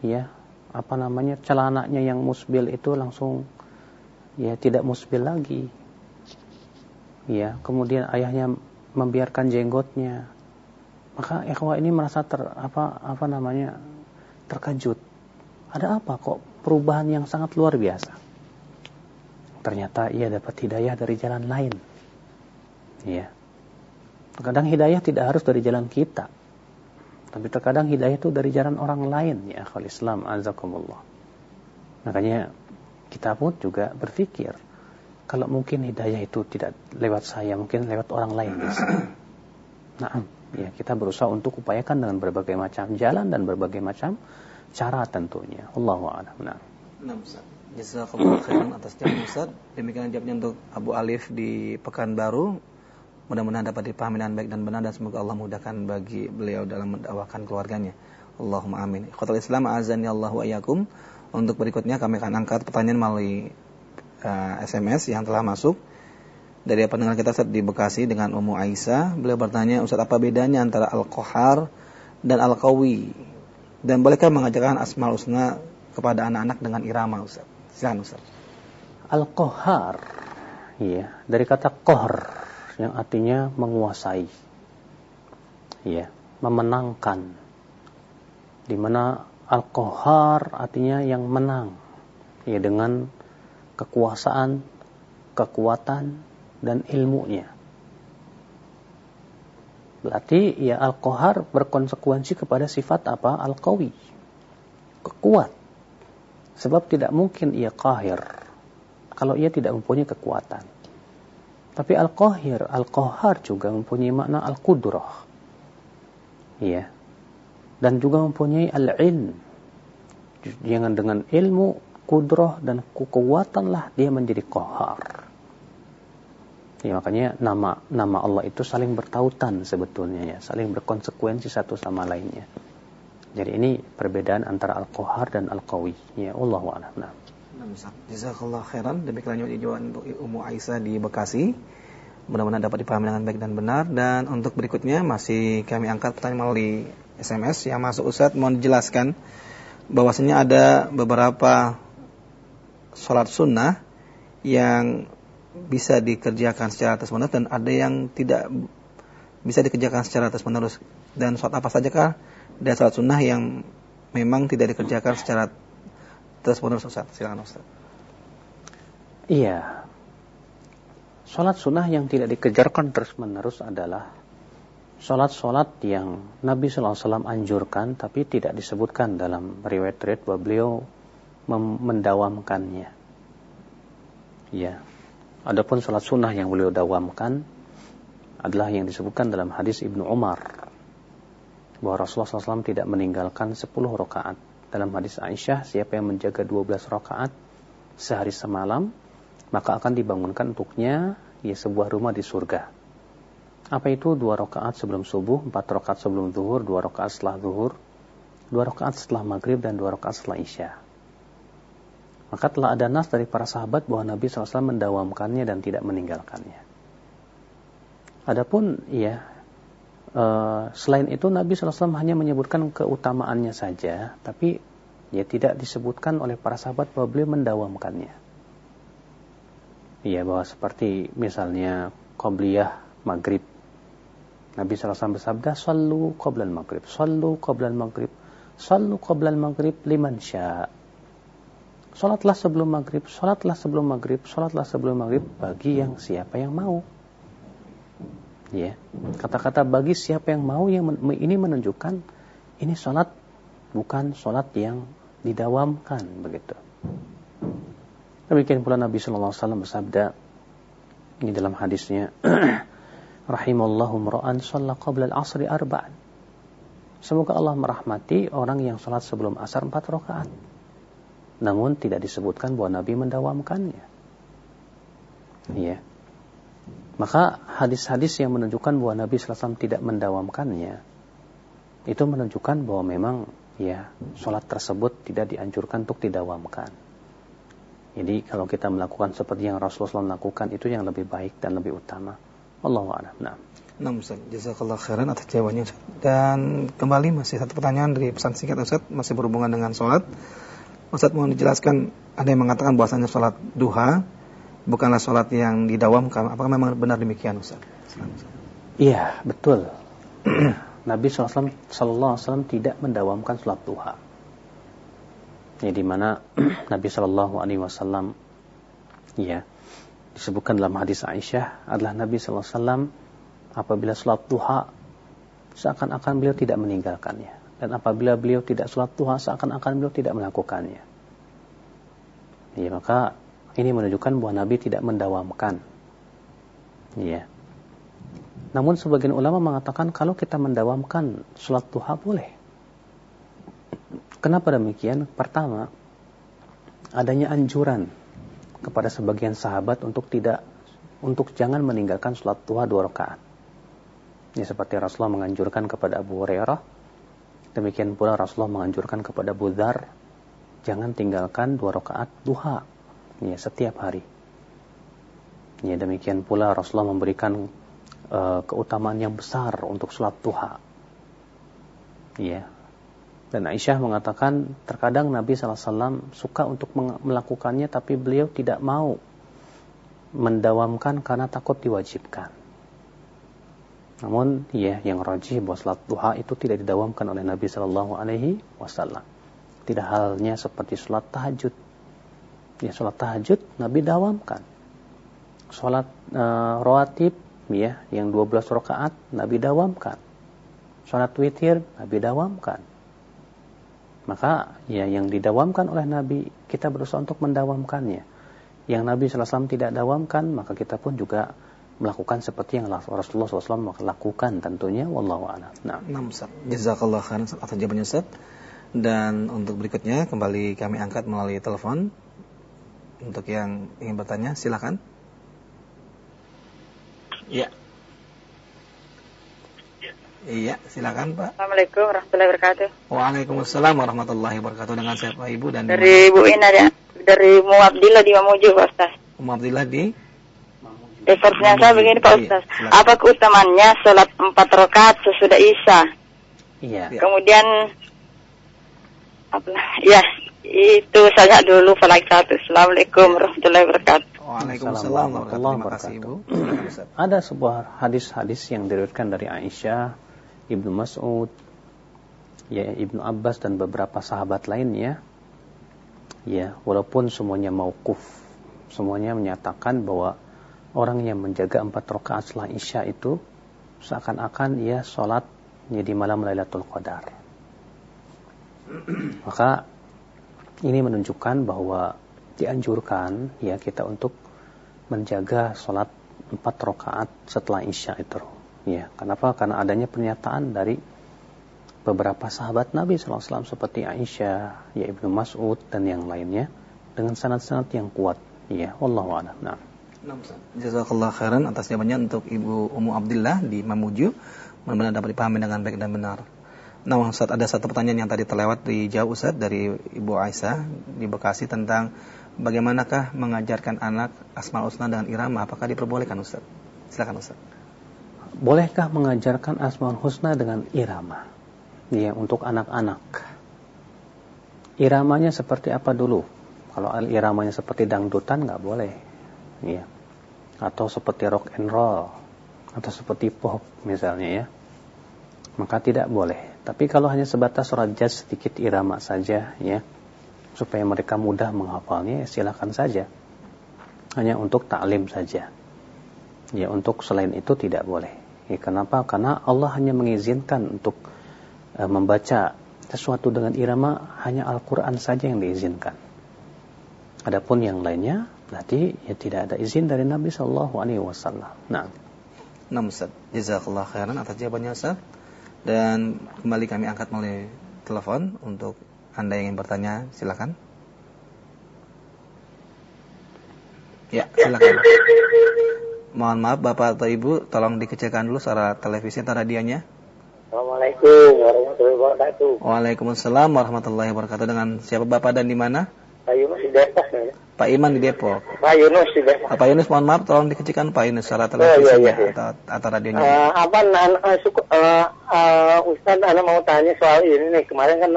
ya apa namanya celananya yang musbil itu langsung ya tidak musbil lagi. Ya, kemudian ayahnya membiarkan jenggotnya. Maka ikhwah ini merasa ter apa apa namanya terkejut. Ada apa kok perubahan yang sangat luar biasa? Ternyata ia dapat hidayah dari jalan lain. Ya. Terkadang hidayah tidak harus dari jalan kita. Tapi terkadang hidayah itu dari jalan orang lain ya akhwal Islam azakumullah. Makanya kita pun juga berpikir kalau mungkin hidayah itu tidak lewat saya, mungkin lewat orang lain. Nah, ya kita berusaha untuk upayakan dengan berbagai macam jalan dan berbagai macam cara tentunya. Allahu a'lam. Nah. Jazakallahu khairan atas jawaban Ustaz. Demikian jawabnya untuk Abu Alif di Pekanbaru. Mudah-mudahan dapat dipahami dengan baik dan benar dan semoga Allah mudahkan bagi beliau dalam mendakwakan keluarganya. Allahumma amin. Ikhwatul Islam azani Allah wa iyyakum. Untuk berikutnya kami akan angkat pertanyaan melalui uh, SMS yang telah masuk dari pendengar kita Ustaz di Bekasi dengan Ummu Aisyah. Beliau bertanya, Ustaz apa bedanya antara Al-Qahar dan Al-Qawi? Dan bolehkah mengajarkan Asmaul Husna kepada anak-anak dengan irama Ustaz? Silakan Ustaz. Al-Qahar. Ya, dari kata qahr yang artinya menguasai. Ya, memenangkan. di mana al-qahar artinya yang menang ya dengan kekuasaan, kekuatan dan ilmunya. Berarti ya al-qahar berkonsekuensi kepada sifat apa? Al-qawi. Kekuat. Sebab tidak mungkin ia qahir kalau ia tidak mempunyai kekuatan. Tapi al-qahir, al-qahar juga mempunyai makna al-qudrah. Ya. Dan juga mempunyai al-ilm. Jangan dengan ilmu, kudrah dan kekuatanlah dia menjadi qahar. Ya, makanya nama nama Allah itu saling bertautan sebetulnya ya, saling berkonsekuensi satu sama lainnya. Jadi ini perbedaan antara Al-Qahar dan Al-Qawi. Ya Allah a'lam. Jazakallah khairan. Demikian jawaban untuk Ummu Aisyah di Bekasi. Mudah-mudahan dapat dipahami dengan baik dan benar. Dan untuk berikutnya masih kami angkat pertanyaan melalui SMS yang masuk Ustaz mohon dijelaskan bahwasanya ada beberapa sholat sunnah yang bisa dikerjakan secara terus menerus dan ada yang tidak bisa dikerjakan secara terus menerus dan sholat apa saja kah dan sholat sunnah yang memang tidak dikerjakan secara terus menerus Ustaz. Silakan Ustaz. Iya. Sholat sunnah yang tidak dikerjakan terus menerus adalah sholat-sholat yang Nabi SAW anjurkan tapi tidak disebutkan dalam riwayat-riwayat bahwa beliau mendawamkannya. Ya Adapun sholat sunnah yang beliau dawamkan adalah yang disebutkan dalam hadis Ibnu Umar. Bahwa Rasulullah SAW tidak meninggalkan 10 rakaat. Dalam hadis Aisyah, siapa yang menjaga 12 rakaat sehari semalam, maka akan dibangunkan untuknya ya sebuah rumah di surga. Apa itu dua rakaat sebelum subuh, empat rakaat sebelum zuhur, dua rakaat setelah zuhur, dua rakaat setelah maghrib dan dua rakaat setelah isya. Maka telah ada nas dari para sahabat bahwa Nabi SAW mendawamkannya dan tidak meninggalkannya. Adapun ya uh, selain itu Nabi SAW hanya menyebutkan keutamaannya saja, tapi ya tidak disebutkan oleh para sahabat bahwa beliau mendawamkannya. Iya bahwa seperti misalnya qobliyah maghrib. Nabi SAW bersabda, Sallu qoblal maghrib, Sallu qoblal maghrib, Sallu qoblal maghrib liman sya' Sholatlah sebelum maghrib, sholatlah sebelum maghrib, sholatlah sebelum maghrib bagi yang siapa yang mau. Ya, kata-kata bagi siapa yang mau yang men ini menunjukkan ini sholat bukan sholat yang didawamkan begitu. Demikian pula Nabi Shallallahu Alaihi Wasallam bersabda ini dalam hadisnya, rahimallahu mra'an shalla qabla al-asri arba'an. Semoga Allah merahmati orang yang sholat sebelum asar empat rakaat. Namun tidak disebutkan bahwa Nabi mendawamkannya. Ya. Maka hadis-hadis yang menunjukkan bahwa Nabi SAW tidak mendawamkannya, itu menunjukkan bahwa memang ya sholat tersebut tidak dianjurkan untuk didawamkan. Jadi kalau kita melakukan seperti yang Rasulullah SAW lakukan itu yang lebih baik dan lebih utama. Allah a'lam. Nah. Nah Ustaz, jazakallah khairan atas jawabannya. Dan kembali masih satu pertanyaan dari pesan singkat Ustaz, masih berhubungan dengan sholat. Ustaz mohon dijelaskan ada yang mengatakan bahwasanya sholat duha bukanlah sholat yang didawamkan. Apakah memang benar demikian Ustaz? Iya betul. Nabi SAW, tidak mendawamkan sholat duha. Ya, di mana Nabi Shallallahu Alaihi Wasallam ya disebutkan dalam hadis Aisyah adalah Nabi SAW apabila sholat duha seakan-akan beliau tidak meninggalkannya dan apabila beliau tidak sholat duha seakan-akan beliau tidak melakukannya. Ya, maka ini menunjukkan bahwa Nabi tidak mendawamkan. Ya. Namun sebagian ulama mengatakan kalau kita mendawamkan sholat duha boleh. Kenapa demikian? Pertama, adanya anjuran kepada sebagian sahabat untuk tidak untuk jangan meninggalkan sholat duha dua rakaat. Ya seperti Rasulullah menganjurkan kepada Abu Hurairah Demikian pula Rasulullah menganjurkan kepada Budar jangan tinggalkan dua rakaat duha ya setiap hari. Ya demikian pula Rasulullah memberikan uh, keutamaan yang besar untuk sholat duha. Ya. Dan Aisyah mengatakan terkadang Nabi SAW suka untuk melakukannya tapi beliau tidak mau mendawamkan karena takut diwajibkan. Namun ya yang rajih bahwa salat duha itu tidak didawamkan oleh Nabi Shallallahu Alaihi Wasallam. Tidak halnya seperti salat tahajud. Ya salat tahajud Nabi dawamkan. Salat uh, rawatib ya yang 12 rakaat Nabi dawamkan. Salat witir Nabi dawamkan. Maka ya yang didawamkan oleh Nabi kita berusaha untuk mendawamkannya. Yang Nabi SAW tidak dawamkan maka kita pun juga melakukan seperti yang Rasulullah SAW lakukan tentunya wallahu a'lam. Nah, nah Ustaz. Jazakallah khairan atas jawabannya Ustaz. Dan untuk berikutnya kembali kami angkat melalui telepon. Untuk yang ingin bertanya silakan. Iya. Iya, silakan Pak. Assalamualaikum warahmatullahi wabarakatuh. Waalaikumsalam warahmatullahi wabarakatuh. Dengan siapa Ibu dan dari Bu Ina ya. Dari Mu Abdillah di Mamuju Pak Ustaz. Mu Abdillah di Ya, pertanyaan saya begini Pak iya, Ustaz. Iya, apa keutamaannya sholat empat rakaat sesudah Isya? Iya. Kemudian apa? Ya, itu saja dulu falaik satu. Assalamualaikum warahmatullahi wabarakatuh. Waalaikumsalam warahmatullahi wabarakatuh. Ada sebuah hadis-hadis yang diriwayatkan dari Aisyah, Ibnu Mas'ud, ya Ibnu Abbas dan beberapa sahabat lainnya. Ya, walaupun semuanya mauquf, semuanya menyatakan bahwa orang yang menjaga empat rakaat setelah isya itu seakan-akan ia sholat di malam Lailatul Qadar. Maka ini menunjukkan bahwa dianjurkan ya kita untuk menjaga sholat empat rakaat setelah isya itu. Ya, kenapa? Karena adanya pernyataan dari beberapa sahabat Nabi SAW seperti Aisyah, ya Ibnu Mas'ud dan yang lainnya dengan sanad-sanad yang kuat. Ya, wallahu a'lam. Nah. Jazakallah khairan atas jawabannya untuk Ibu Umu Abdillah di Mamuju. Mudah-mudahan dapat dipahami dengan baik dan benar. Nah, Ustaz, ada satu pertanyaan yang tadi terlewat di jauh Ustaz dari Ibu Aisyah di Bekasi tentang bagaimanakah mengajarkan anak Asmaul Husna dengan irama? Apakah diperbolehkan Ustaz? Silakan Ustaz. Bolehkah mengajarkan Asmaul Husna dengan irama? Ya, untuk anak-anak. Iramanya seperti apa dulu? Kalau iramanya seperti dangdutan nggak boleh ya atau seperti rock and roll atau seperti pop misalnya ya maka tidak boleh tapi kalau hanya sebatas raja sedikit irama saja ya supaya mereka mudah menghafalnya ya silakan saja. Hanya untuk taklim saja. Ya untuk selain itu tidak boleh. Ya, kenapa? Karena Allah hanya mengizinkan untuk e, membaca sesuatu dengan irama hanya Al-Quran saja yang diizinkan. Adapun yang lainnya Berarti ya tidak ada izin dari Nabi Shallallahu Alaihi Wasallam. Nah, nah Ustaz, jazakallah khairan atas jawabannya Ustaz. Dan kembali kami angkat melalui telepon untuk anda yang ingin bertanya, silakan. Ya, silakan. Mohon maaf Bapak atau Ibu, tolong dikecilkan dulu suara televisi atau radionya. Assalamualaikum warahmatullahi wabarakatuh. Waalaikumsalam warahmatullahi wabarakatuh. Dengan siapa Bapak dan di mana? Pak Yunus di Depok ya. Pak Iman di Depok. Pak Yunus di Depok. Pak Yunus mohon maaf tolong dikecikan Pak Yunus secara televisinya oh, iya, iya, iya. atau, atau radionya. Uh, apa uh, suku, uh, uh, Ustaz Anda mau tanya soal ini nih. Kemarin kan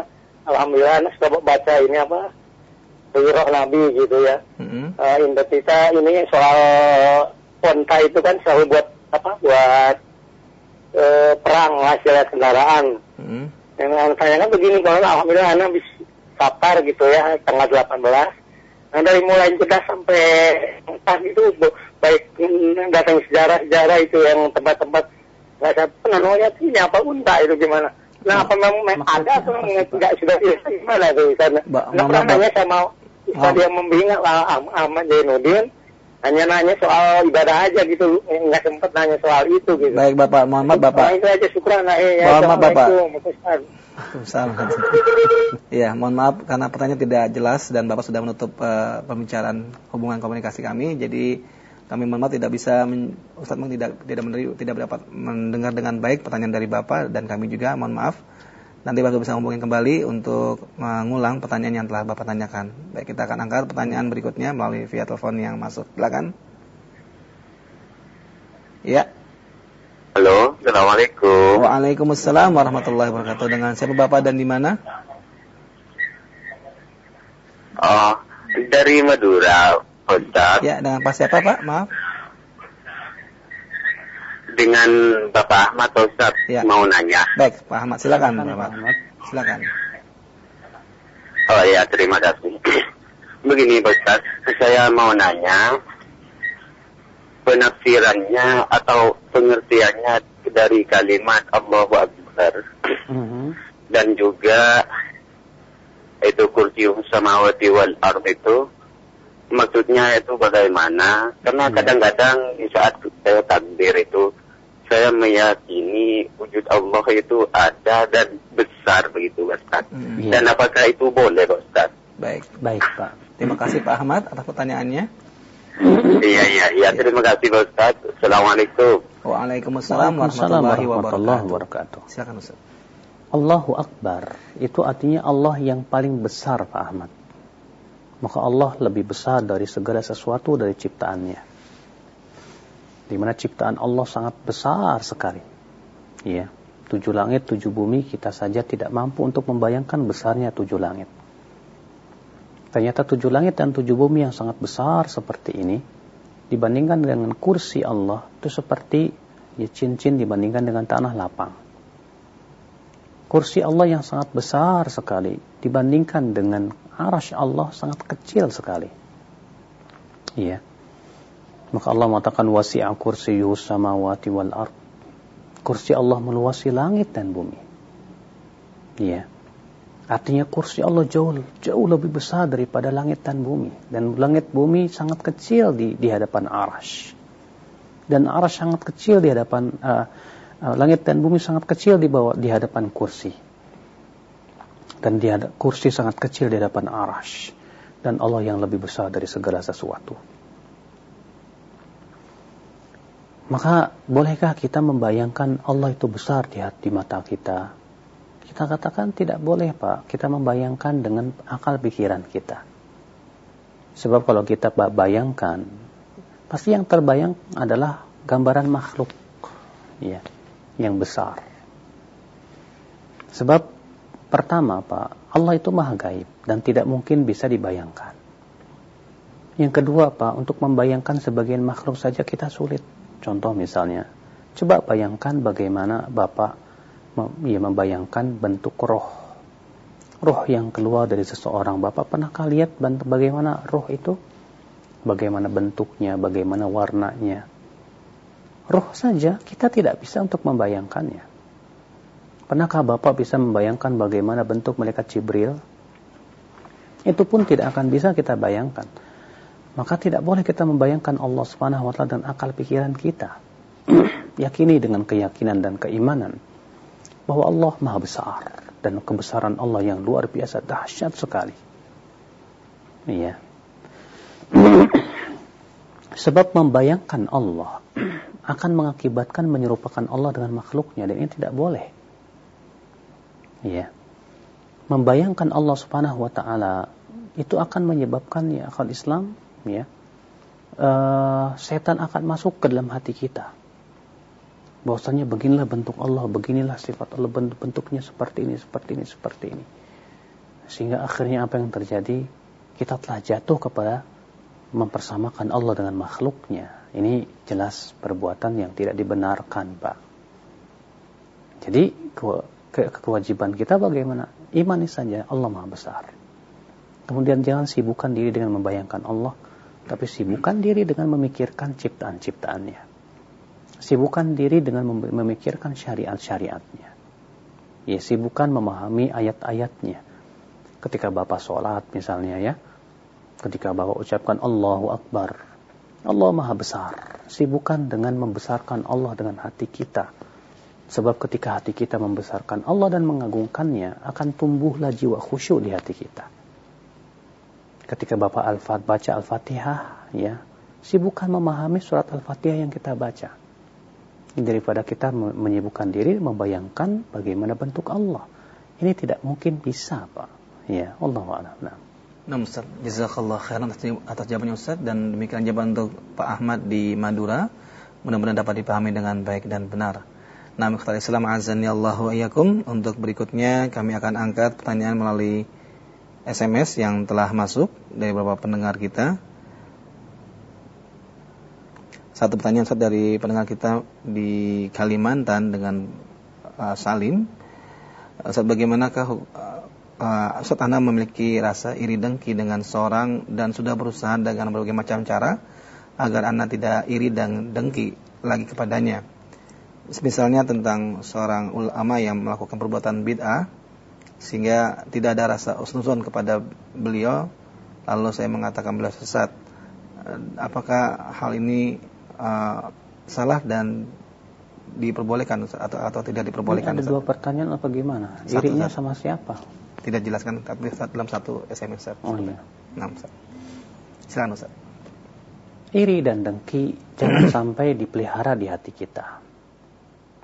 alhamdulillah Anda sudah baca ini apa? Roh Nabi gitu ya. Mm -hmm. uh, Indotita ini soal ponta itu kan selalu buat apa? Buat uh, perang hasil kendaraan. Mm -hmm. Yang saya kan begini kalau alhamdulillah Anda bisa Qatar gitu ya tanggal 18 nah dari mulai kita sampai pas itu baik datang sejarah-sejarah itu yang tempat-tempat nggak saya pernah melihat ini apa unta itu gimana? Nah apa memang ada atau nggak sudah gimana itu sana nah pernah nanya sama Ustaz yang membingat lah Ahmad Zainuddin hanya nanya soal ibadah aja gitu nggak sempat nanya soal itu gitu. Baik bapak. Muhammad bapak. Nah, itu aja syukur nah, ya, Muhammad bapak. Iya, mohon maaf karena pertanyaan tidak jelas dan Bapak sudah menutup uh, pembicaraan hubungan komunikasi kami. Jadi kami mohon maaf tidak bisa men, Ustaz tidak tidak tidak dapat mendengar dengan baik pertanyaan dari Bapak dan kami juga mohon maaf. Nanti Bapak bisa hubungin kembali untuk mengulang pertanyaan yang telah Bapak tanyakan. Baik, kita akan angkat pertanyaan berikutnya melalui via telepon yang masuk. Silakan. Ya. Halo, Assalamualaikum. Waalaikumsalam warahmatullahi wabarakatuh. Dengan siapa Bapak dan di mana? Oh, dari Madura, Ustaz. Ya, dengan Pak siapa Pak? Maaf. Dengan Bapak Ahmad Pak Ustaz ya. mau nanya. Baik, Pak Ahmad silakan, silakan Pak Ahmad. Silakan. Oh ya, terima kasih. Begini Pak Ustaz, saya mau nanya penafsirannya atau pengertiannya dari kalimat Allahu Akbar. Mm -hmm. Dan juga itu kursi samawati wal ard itu maksudnya itu bagaimana? Karena hmm. kadang-kadang di saat saya takbir itu saya meyakini wujud Allah itu ada dan besar begitu Ustaz. Hmm. Dan apakah itu boleh Ustaz? Baik, baik Pak. Terima kasih Pak Ahmad atas pertanyaannya. iya, iya, iya. Terima kasih Pak Ustaz. Assalamualaikum. Waalaikumsalam warahmatullahi wabarakatuh. Silakan Ustaz. Allahu Akbar itu artinya Allah yang paling besar Pak Ahmad. Maka Allah lebih besar dari segala sesuatu dari ciptaannya. Di mana ciptaan Allah sangat besar sekali. Ya, tujuh langit, tujuh bumi kita saja tidak mampu untuk membayangkan besarnya tujuh langit. Ternyata tujuh langit dan tujuh bumi yang sangat besar seperti ini dibandingkan dengan kursi Allah itu seperti ya cincin dibandingkan dengan tanah lapang kursi Allah yang sangat besar sekali dibandingkan dengan arash Allah sangat kecil sekali. Iya. Maka Allah mengatakan wasi'a kursiyyuhu samawati wal ard. Kursi Allah meluasi langit dan bumi. Iya. Artinya kursi Allah jauh jauh lebih besar daripada langit dan bumi dan langit bumi sangat kecil di di hadapan arash. Dan arash sangat kecil di hadapan uh, Eh, langit dan bumi sangat kecil di bawah di hadapan kursi. Dan di kursi sangat kecil di hadapan arash. Dan Allah yang lebih besar dari segala sesuatu. Maka bolehkah kita membayangkan Allah itu besar di hati mata kita? Kita katakan tidak boleh Pak. Kita membayangkan dengan akal pikiran kita. Sebab kalau kita bayangkan, pasti yang terbayang adalah gambaran makhluk. Ya yang besar. Sebab pertama Pak, Allah itu maha gaib dan tidak mungkin bisa dibayangkan. Yang kedua Pak, untuk membayangkan sebagian makhluk saja kita sulit. Contoh misalnya, coba bayangkan bagaimana Bapak ya, membayangkan bentuk roh. Roh yang keluar dari seseorang. Bapak pernahkah lihat bagaimana roh itu? Bagaimana bentuknya, bagaimana warnanya, roh saja kita tidak bisa untuk membayangkannya. Pernahkah Bapak bisa membayangkan bagaimana bentuk malaikat Jibril? Itu pun tidak akan bisa kita bayangkan. Maka tidak boleh kita membayangkan Allah Subhanahu wa taala dan akal pikiran kita. Yakini dengan keyakinan dan keimanan bahwa Allah Maha besar dan kebesaran Allah yang luar biasa dahsyat sekali. Iya. Sebab membayangkan Allah akan mengakibatkan menyerupakan Allah dengan makhluknya dan ini tidak boleh. Ya. Membayangkan Allah Subhanahu wa taala itu akan menyebabkan ya akal Islam ya. Uh, setan akan masuk ke dalam hati kita. Bahwasanya beginilah bentuk Allah, beginilah sifat Allah, bentuk bentuknya seperti ini, seperti ini, seperti ini. Sehingga akhirnya apa yang terjadi? Kita telah jatuh kepada mempersamakan Allah dengan makhluknya ini jelas perbuatan yang tidak dibenarkan, Pak. Jadi ke ke kewajiban kita bagaimana? Imani saja Allah Maha Besar. Kemudian jangan sibukkan diri dengan membayangkan Allah, tapi sibukkan diri dengan memikirkan ciptaan-ciptaannya. Sibukkan diri dengan memikirkan syariat-syariatnya. Ya, sibukkan memahami ayat-ayatnya. Ketika Bapak sholat misalnya ya, ketika Bapak ucapkan Allahu Akbar, Allah Maha Besar. Sibukkan dengan membesarkan Allah dengan hati kita. Sebab ketika hati kita membesarkan Allah dan mengagungkannya, akan tumbuhlah jiwa khusyuk di hati kita. Ketika Bapak Al-Fat baca Al-Fatihah, ya, sibukkan memahami surat Al-Fatihah yang kita baca. Daripada kita menyibukkan diri membayangkan bagaimana bentuk Allah. Ini tidak mungkin bisa, Pak. Ya, Allah a'lam. Nah Ustaz, jazakallah khairan atas jawabannya Ustaz dan demikian jawaban untuk Pak Ahmad di Madura. Mudah-mudahan dapat dipahami dengan baik dan benar. Nah, Islam azani Allahu ayyakum. Untuk berikutnya kami akan angkat pertanyaan melalui SMS yang telah masuk dari beberapa pendengar kita. Satu pertanyaan Ustaz dari pendengar kita di Kalimantan dengan uh, Salim. Ustaz bagaimanakah uh, Ustaz Anda memiliki rasa iri dengki dengan seorang dan sudah berusaha dengan berbagai macam cara agar Anda tidak iri dan dengki lagi kepadanya. Misalnya tentang seorang ulama yang melakukan perbuatan bid'ah sehingga tidak ada rasa usnuzon kepada beliau lalu saya mengatakan beliau sesat. Apakah hal ini uh, salah dan diperbolehkan atau atau tidak diperbolehkan? Ini ada dua pertanyaan apa gimana? Satu, Irinya satu. sama siapa? Tidak jelaskan tapi dalam satu SMS Ustaz. Oh iya. Nah, Ustaz. Silakan Ustaz. Iri dan dengki jangan sampai dipelihara di hati kita.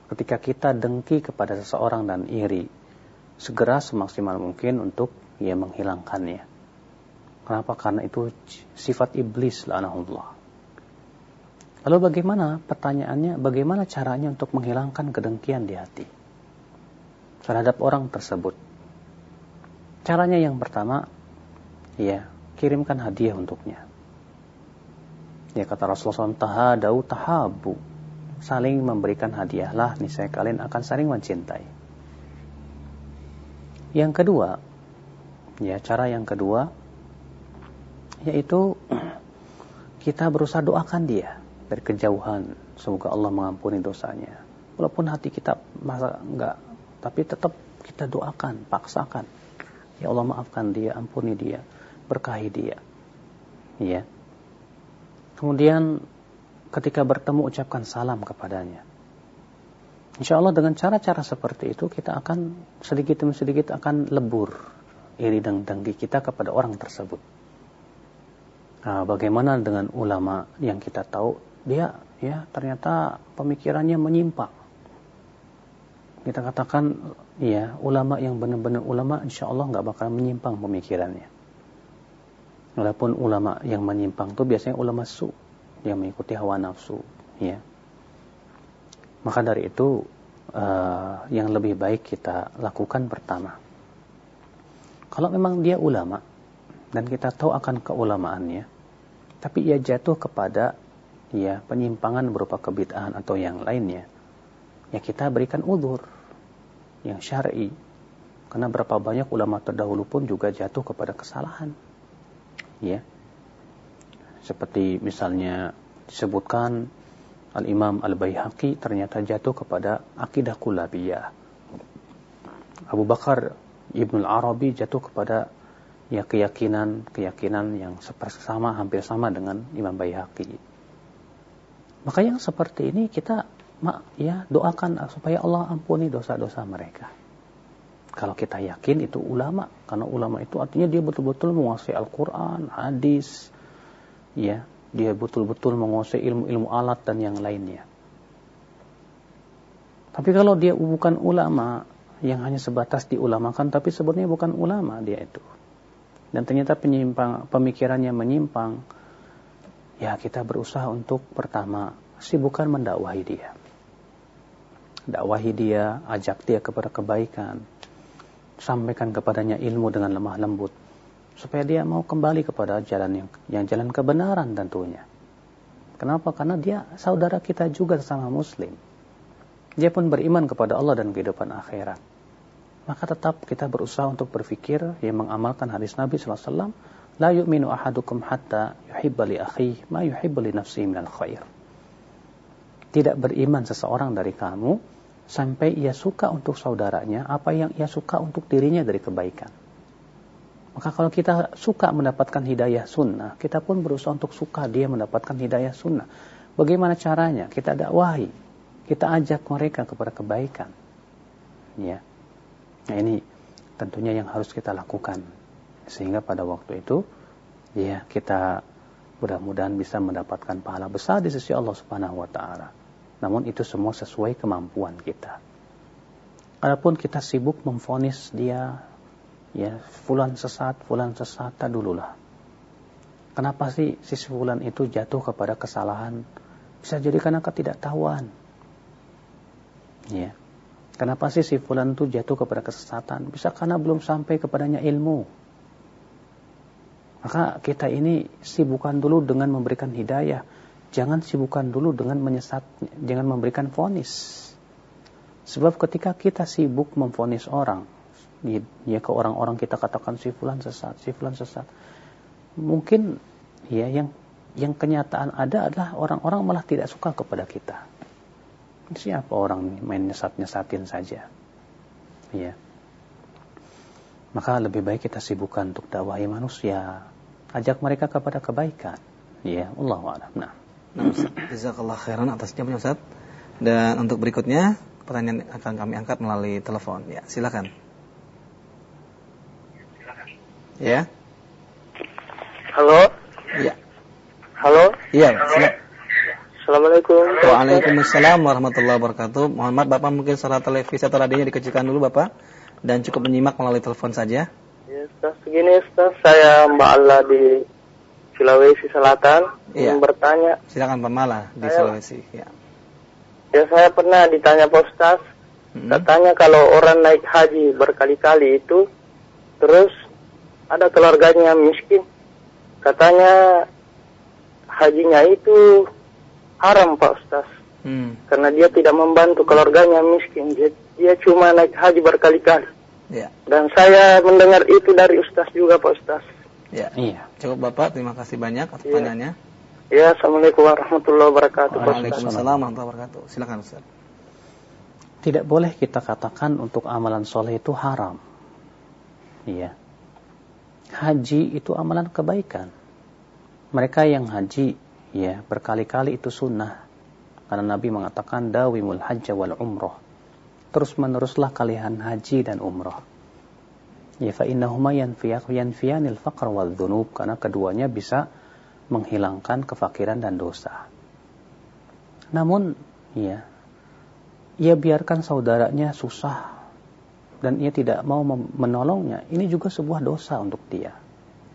Ketika kita dengki kepada seseorang dan iri, segera semaksimal mungkin untuk ia menghilangkannya. Kenapa? Karena itu sifat iblis la'anahullah. Lalu bagaimana pertanyaannya, bagaimana caranya untuk menghilangkan kedengkian di hati terhadap orang tersebut? Caranya yang pertama, ya, kirimkan hadiah untuknya. Ya kata Rasulullah SAW, tahadau tahabu. Saling memberikan hadiahlah, niscaya kalian akan saling mencintai. Yang kedua, ya cara yang kedua, yaitu kita berusaha doakan dia dari kejauhan. Semoga Allah mengampuni dosanya. Walaupun hati kita masa enggak, tapi tetap kita doakan, paksakan. Ya Allah maafkan dia, ampuni dia, berkahi dia. Ya. Kemudian ketika bertemu ucapkan salam kepadanya. Insya Allah dengan cara-cara seperti itu kita akan sedikit demi sedikit akan lebur iri dan dengki kita kepada orang tersebut. Nah, bagaimana dengan ulama yang kita tahu dia ya ternyata pemikirannya menyimpang. Kita katakan ya ulama yang benar-benar ulama insya Allah nggak bakal menyimpang pemikirannya. Walaupun ulama yang menyimpang itu biasanya ulama su yang mengikuti hawa nafsu, ya. Maka dari itu uh, yang lebih baik kita lakukan pertama. Kalau memang dia ulama dan kita tahu akan keulamaannya, tapi ia jatuh kepada ya penyimpangan berupa kebid'ahan atau yang lainnya, ya kita berikan udur yang syar'i. Karena berapa banyak ulama terdahulu pun juga jatuh kepada kesalahan. Ya. Seperti misalnya disebutkan Al-Imam Al-Baihaqi ternyata jatuh kepada akidah kulabiyah. Abu Bakar Ibn Arabi jatuh kepada ya keyakinan-keyakinan yang seperti sama hampir sama dengan Imam Baihaqi maka yang seperti ini kita ya doakan supaya Allah ampuni dosa-dosa mereka. Kalau kita yakin itu ulama, karena ulama itu artinya dia betul-betul menguasai Al-Quran, hadis, ya, dia betul-betul menguasai ilmu-ilmu alat dan yang lainnya. Tapi kalau dia bukan ulama, yang hanya sebatas diulamakan, tapi sebenarnya bukan ulama dia itu. Dan ternyata penyimpang, pemikirannya menyimpang, ya kita berusaha untuk pertama sibukkan mendakwahi dia. Dakwahi dia, ajak dia kepada kebaikan. Sampaikan kepadanya ilmu dengan lemah lembut supaya dia mau kembali kepada jalan yang yang jalan kebenaran tentunya. Kenapa? Karena dia saudara kita juga sesama muslim. Dia pun beriman kepada Allah dan kehidupan akhirat. Maka tetap kita berusaha untuk berfikir yang mengamalkan hadis Nabi SAW La yu'minu ahadukum hatta yuhibba li akhi ma yuhibba li nafsihi minal khair. Tidak beriman seseorang dari kamu sampai ia suka untuk saudaranya apa yang ia suka untuk dirinya dari kebaikan. Maka kalau kita suka mendapatkan hidayah sunnah, kita pun berusaha untuk suka dia mendapatkan hidayah sunnah. Bagaimana caranya? Kita dakwahi, kita ajak mereka kepada kebaikan. Ya. Nah ini tentunya yang harus kita lakukan sehingga pada waktu itu ya kita mudah-mudahan bisa mendapatkan pahala besar di sisi Allah Subhanahu wa taala. Namun itu semua sesuai kemampuan kita. Adapun kita sibuk memfonis dia ya fulan sesat, fulan sesat, tak dululah. Kenapa sih si fulan itu jatuh kepada kesalahan? Bisa jadi karena ketidaktahuan. Ya. Kenapa sih si fulan itu jatuh kepada kesesatan? Bisa karena belum sampai kepadanya ilmu. Maka kita ini sibukkan dulu dengan memberikan hidayah. jangan sibukkan dulu dengan menyesat, jangan memberikan vonis. Sebab ketika kita sibuk memvonis orang, ya ke orang-orang kita katakan si fulan sesat, si fulan sesat. Mungkin ya yang yang kenyataan ada adalah orang-orang malah tidak suka kepada kita. Siapa orang main nyesat-nyesatin saja. Ya. Maka lebih baik kita sibukkan untuk dakwahi manusia. Ajak mereka kepada kebaikan. Ya, Allah a'lam. Nah. Nah, Jazakallah khairan atas jawabannya Ustaz. Dan untuk berikutnya pertanyaan akan kami angkat melalui telepon. Ya, silakan. Ya. Halo. Ya. Halo. Iya. Assalamualaikum. Waalaikumsalam warahmatullahi wabarakatuh. Muhammad Bapak mungkin secara televisi atau radionya dikecilkan dulu Bapak dan cukup menyimak melalui telepon saja. Ya, Ustaz, begini Ustaz, saya Mbak Allah di Sulawesi Selatan Iya. ingin bertanya. Silakan Pak Mala di Ayo. Sulawesi. Ya. Ya saya pernah ditanya Pak Ustaz, Hmm. katanya kalau orang naik haji berkali-kali itu, terus ada keluarganya miskin, katanya hajinya itu haram Pak Ustaz. Hmm. Karena dia tidak membantu keluarganya miskin, dia, dia cuma naik haji berkali-kali. Ya. Dan saya mendengar itu dari Ustaz juga Pak Ustaz. Ya. Iya. Cukup Bapak, terima kasih banyak atas Iya. pertanyaannya. Ya, Assalamualaikum warahmatullahi wabarakatuh. Waalaikumsalam warahmatullahi wabarakatuh. Silakan Ustaz. Tidak boleh kita katakan untuk amalan soleh itu haram. Iya. Haji itu amalan kebaikan. Mereka yang haji, ya berkali-kali itu sunnah. Karena Nabi mengatakan dawimul hajja wal umroh. Terus meneruslah kalian haji dan umroh. Ya fa innahuma yanfiyanil faqr wal dhunub karena keduanya bisa menghilangkan kefakiran dan dosa. Namun, ya, ia biarkan saudaranya susah dan ia tidak mau menolongnya. Ini juga sebuah dosa untuk dia.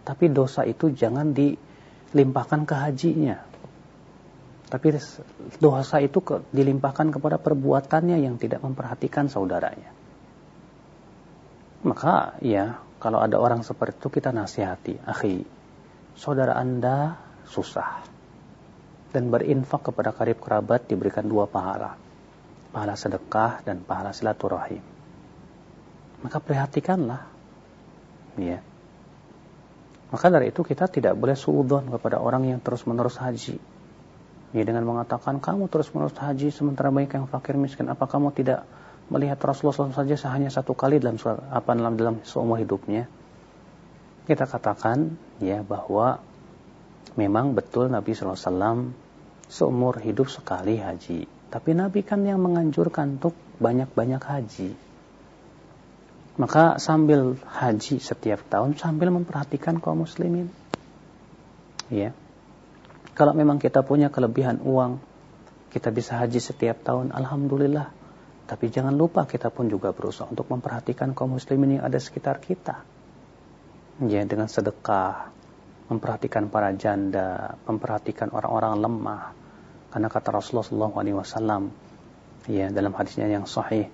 Tapi dosa itu jangan dilimpahkan ke hajinya. Tapi dosa itu ke, dilimpahkan kepada perbuatannya yang tidak memperhatikan saudaranya. Maka ya, kalau ada orang seperti itu kita nasihati, akhi, saudara Anda susah dan berinfak kepada karib kerabat diberikan dua pahala. Pahala sedekah dan pahala silaturahim. Maka perhatikanlah. Ya. Maka dari itu kita tidak boleh suudon kepada orang yang terus-menerus haji. Ya, dengan mengatakan kamu terus-menerus haji sementara banyak yang fakir miskin. Apa kamu tidak melihat Rasulullah SAW saja hanya satu kali dalam apa dalam dalam seumur hidupnya? Kita katakan ya bahwa memang betul Nabi SAW seumur hidup sekali haji. Tapi Nabi kan yang menganjurkan untuk banyak-banyak haji. Maka sambil haji setiap tahun sambil memperhatikan kaum muslimin. Ya. Kalau memang kita punya kelebihan uang, kita bisa haji setiap tahun, alhamdulillah. Tapi jangan lupa kita pun juga berusaha untuk memperhatikan kaum muslimin yang ada sekitar kita. Ya, dengan sedekah, memperhatikan para janda, memperhatikan orang-orang lemah. Karena kata Rasulullah SAW, ya dalam hadisnya yang sahih,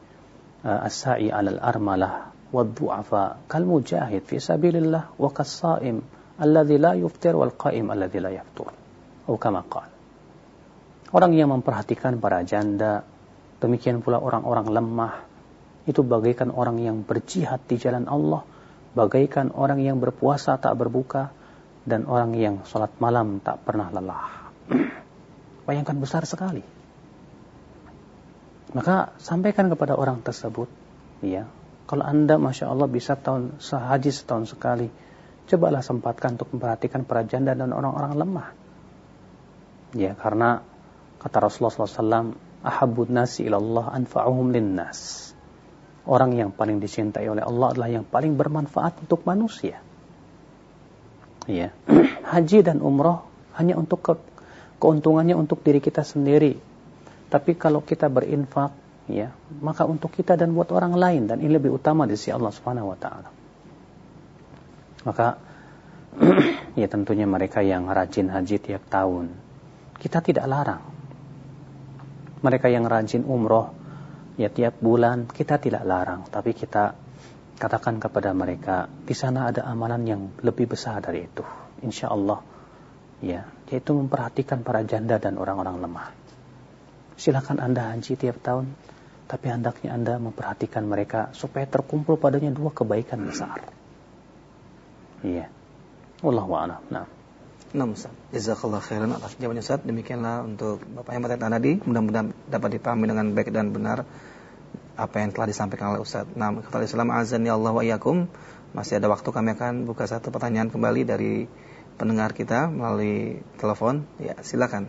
as-sa'i 'alal armalah wad-du'afa kal mujahid fi sabilillah wa kas-sha'im alladhi la yuftir wal qa'im alladhi la yaftur. Atau kama qala. Orang yang memperhatikan para janda, demikian pula orang-orang lemah, itu bagaikan orang yang berjihad di jalan Allah, bagaikan orang yang berpuasa tak berbuka, dan orang yang sholat malam tak pernah lelah. Bayangkan besar sekali. Maka sampaikan kepada orang tersebut, ya, kalau anda masya Allah bisa tahun sehaji setahun sekali, cobalah sempatkan untuk memperhatikan para janda dan orang-orang lemah. Ya, karena kata Rasulullah SAW, ahabud nasi ilallah anfa'uhum linnas. Orang yang paling dicintai oleh Allah adalah yang paling bermanfaat untuk manusia. Ya. Haji dan umroh hanya untuk ke, keuntungannya untuk diri kita sendiri. Tapi kalau kita berinfak, ya, maka untuk kita dan buat orang lain dan ini lebih utama di sisi Allah Subhanahu wa taala. Maka ya tentunya mereka yang rajin haji tiap tahun, kita tidak larang. Mereka yang rajin umroh ya tiap bulan kita tidak larang, tapi kita katakan kepada mereka di sana ada amalan yang lebih besar dari itu. Insya Allah ya, yaitu memperhatikan para janda dan orang-orang lemah. Silakan Anda haji tiap tahun, tapi hendaknya Anda memperhatikan mereka supaya terkumpul padanya dua kebaikan besar. Iya. Wallahu a'lam. Nah. Nah, Ustaz. Jazakallah khairan atas jawabannya Ustaz. Demikianlah untuk Bapak yang bertanya tadi. Mudah-mudahan dapat dipahami dengan baik dan benar apa yang telah disampaikan oleh Ustaz. Nah, kepada Islam azan ya Allah wa iyakum. Masih ada waktu kami akan buka satu pertanyaan kembali dari pendengar kita melalui telepon. Ya, silakan.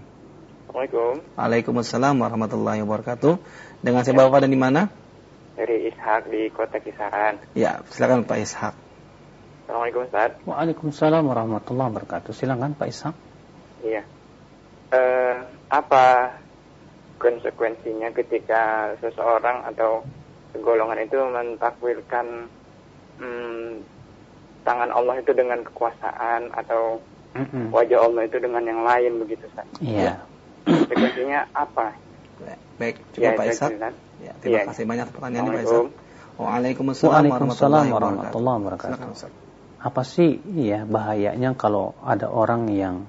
Assalamualaikum. Waalaikumsalam warahmatullahi wabarakatuh. Dengan siapa Bapak dan di mana? Dari Ishak di Kota Kisaran. Ya, silakan Pak Ishak. Assalamualaikum Ustaz. Waalaikumsalam warahmatullahi wabarakatuh. Silakan Pak Ishak. Iya. Uh, apa konsekuensinya ketika seseorang atau segolongan itu mentakwilkan hmm, tangan Allah itu dengan kekuasaan atau mm-hmm. wajah Allah itu dengan yang lain begitu Ustaz. Iya. Konsekuensinya apa? Baik, coba ya, Pak Ishak. Ya, terima ya. kasih banyak pertanyaannya Pak Ishak. Waalaikumsalam, Waalaikumsalam warahmatullahi wabarakatuh. Apa sih ya bahayanya kalau ada orang yang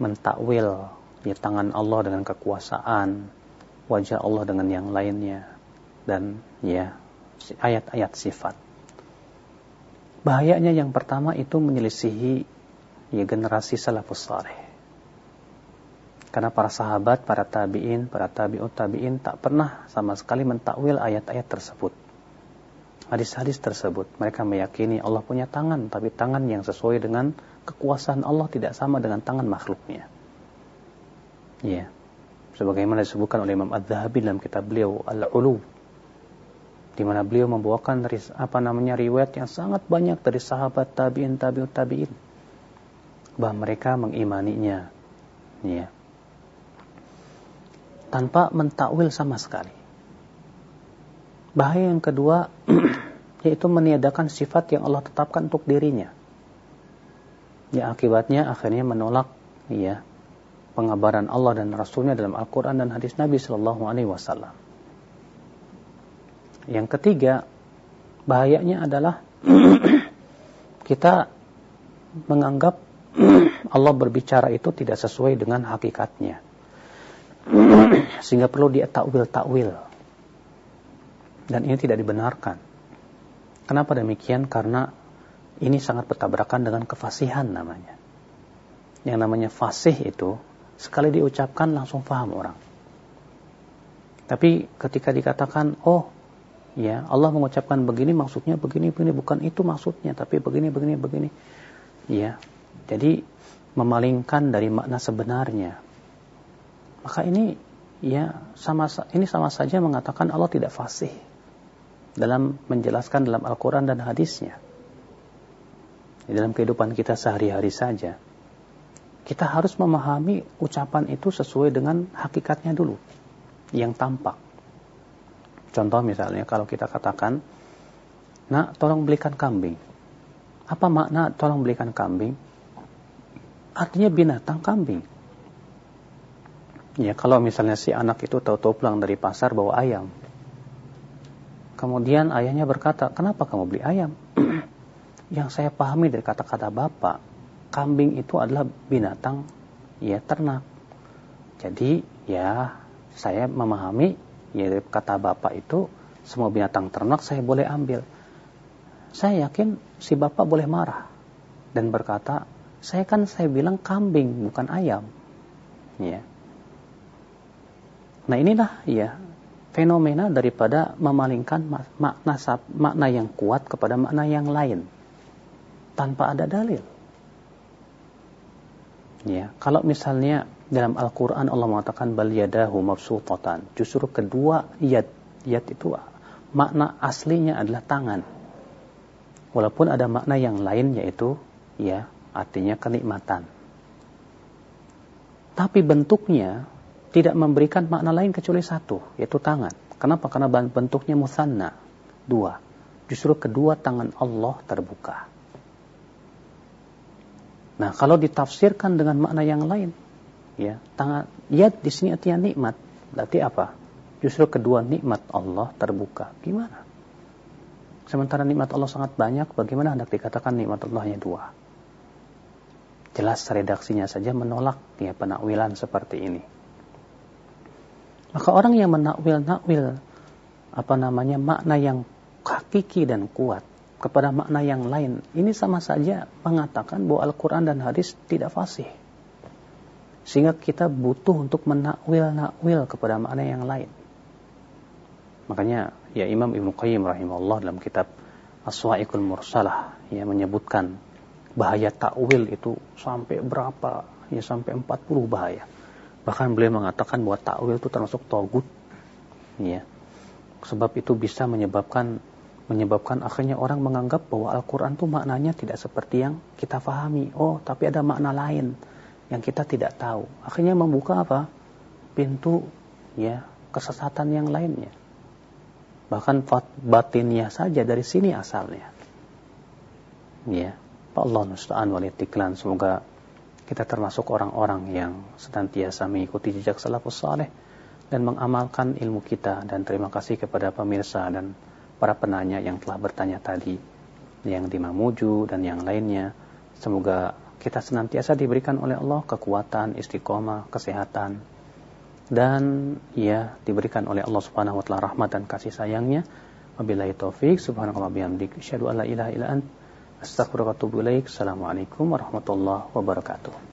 mentakwil ya tangan Allah dengan kekuasaan, wajah Allah dengan yang lainnya dan ya ayat-ayat sifat. Bahayanya yang pertama itu menyelisihi ya generasi salafus saleh. Karena para sahabat, para tabi'in, para tabi'ut tabi'in tak pernah sama sekali mentakwil ayat-ayat tersebut. Hadis-hadis tersebut, mereka meyakini Allah punya tangan, tapi tangan yang sesuai dengan kekuasaan Allah tidak sama dengan tangan makhluknya. Ya. Sebagaimana disebutkan oleh Imam Az-Zahabi dalam kitab beliau Al-Ulu di mana beliau membawakan apa namanya riwayat yang sangat banyak dari sahabat tabiin tabiut tabiin bahwa mereka mengimaninya ya tanpa mentakwil sama sekali. Bahaya yang kedua yaitu meniadakan sifat yang Allah tetapkan untuk dirinya. Ya akibatnya akhirnya menolak ya pengabaran Allah dan Rasulnya dalam Al-Quran dan hadis Nabi Shallallahu Alaihi Wasallam. Yang ketiga, bahayanya adalah kita menganggap Allah berbicara itu tidak sesuai dengan hakikatnya. Sehingga perlu dia takwil-takwil. Dan ini tidak dibenarkan. Kenapa demikian? Karena ini sangat bertabrakan dengan kefasihan namanya. Yang namanya fasih itu sekali diucapkan langsung paham orang. Tapi ketika dikatakan, oh ya Allah mengucapkan begini maksudnya begini begini bukan itu maksudnya tapi begini begini begini ya jadi memalingkan dari makna sebenarnya maka ini ya sama ini sama saja mengatakan Allah tidak fasih dalam menjelaskan dalam Al-Quran dan hadisnya di dalam kehidupan kita sehari-hari saja kita harus memahami ucapan itu sesuai dengan hakikatnya dulu yang tampak Contoh misalnya kalau kita katakan, nak tolong belikan kambing. Apa makna tolong belikan kambing? Artinya binatang kambing. Ya kalau misalnya si anak itu tahu-tahu pulang dari pasar bawa ayam. Kemudian ayahnya berkata, kenapa kamu beli ayam? Yang saya pahami dari kata-kata bapak, kambing itu adalah binatang ya ternak. Jadi ya saya memahami ya kata bapak itu semua binatang ternak saya boleh ambil. Saya yakin si bapak boleh marah dan berkata, saya kan saya bilang kambing bukan ayam. Ya. Nah inilah ya fenomena daripada memalingkan makna makna yang kuat kepada makna yang lain tanpa ada dalil. Ya, kalau misalnya dalam Al-Quran Allah mengatakan bal yadahu mabsutatan. Justru kedua yad. Yad itu makna aslinya adalah tangan. Walaupun ada makna yang lain yaitu ya artinya kenikmatan. Tapi bentuknya tidak memberikan makna lain kecuali satu, yaitu tangan. Kenapa? Karena bentuknya musanna, dua. Justru kedua tangan Allah terbuka. Nah, kalau ditafsirkan dengan makna yang lain, ya tangan yad di sini artinya nikmat berarti apa justru kedua nikmat Allah terbuka gimana sementara nikmat Allah sangat banyak bagaimana hendak dikatakan nikmat Allah hanya dua Jelas redaksinya saja menolak ya penakwilan seperti ini. Maka orang yang menakwil-nakwil apa namanya makna yang hakiki dan kuat kepada makna yang lain, ini sama saja mengatakan bahwa Al-Quran dan hadis tidak fasih. Sehingga kita butuh untuk menakwil-nakwil kepada makna yang lain. Makanya ya Imam Ibnu Qayyim rahimahullah dalam kitab Aswa'iqul Mursalah ya menyebutkan bahaya takwil itu sampai berapa? Ya sampai 40 bahaya. Bahkan beliau mengatakan bahwa takwil itu termasuk togut. Ya. Sebab itu bisa menyebabkan menyebabkan akhirnya orang menganggap bahwa Al-Quran itu maknanya tidak seperti yang kita fahami. Oh, tapi ada makna lain yang kita tidak tahu. Akhirnya membuka apa? Pintu ya kesesatan yang lainnya. Bahkan batinnya saja dari sini asalnya. Ya. Allah musta'an walitiklan. Semoga kita termasuk orang-orang yang senantiasa mengikuti jejak salafus saleh dan mengamalkan ilmu kita. Dan terima kasih kepada pemirsa dan para penanya yang telah bertanya tadi. Yang di Mamuju dan yang lainnya. Semoga kita senantiasa diberikan oleh Allah kekuatan, istiqomah, kesehatan. Dan ya diberikan oleh Allah Subhanahu wa taala rahmat dan kasih sayangnya. Wabillahi taufik subhanallahi bihamdik. Asyhadu an la ilaha illa ant ilaik. Assalamualaikum warahmatullahi wabarakatuh.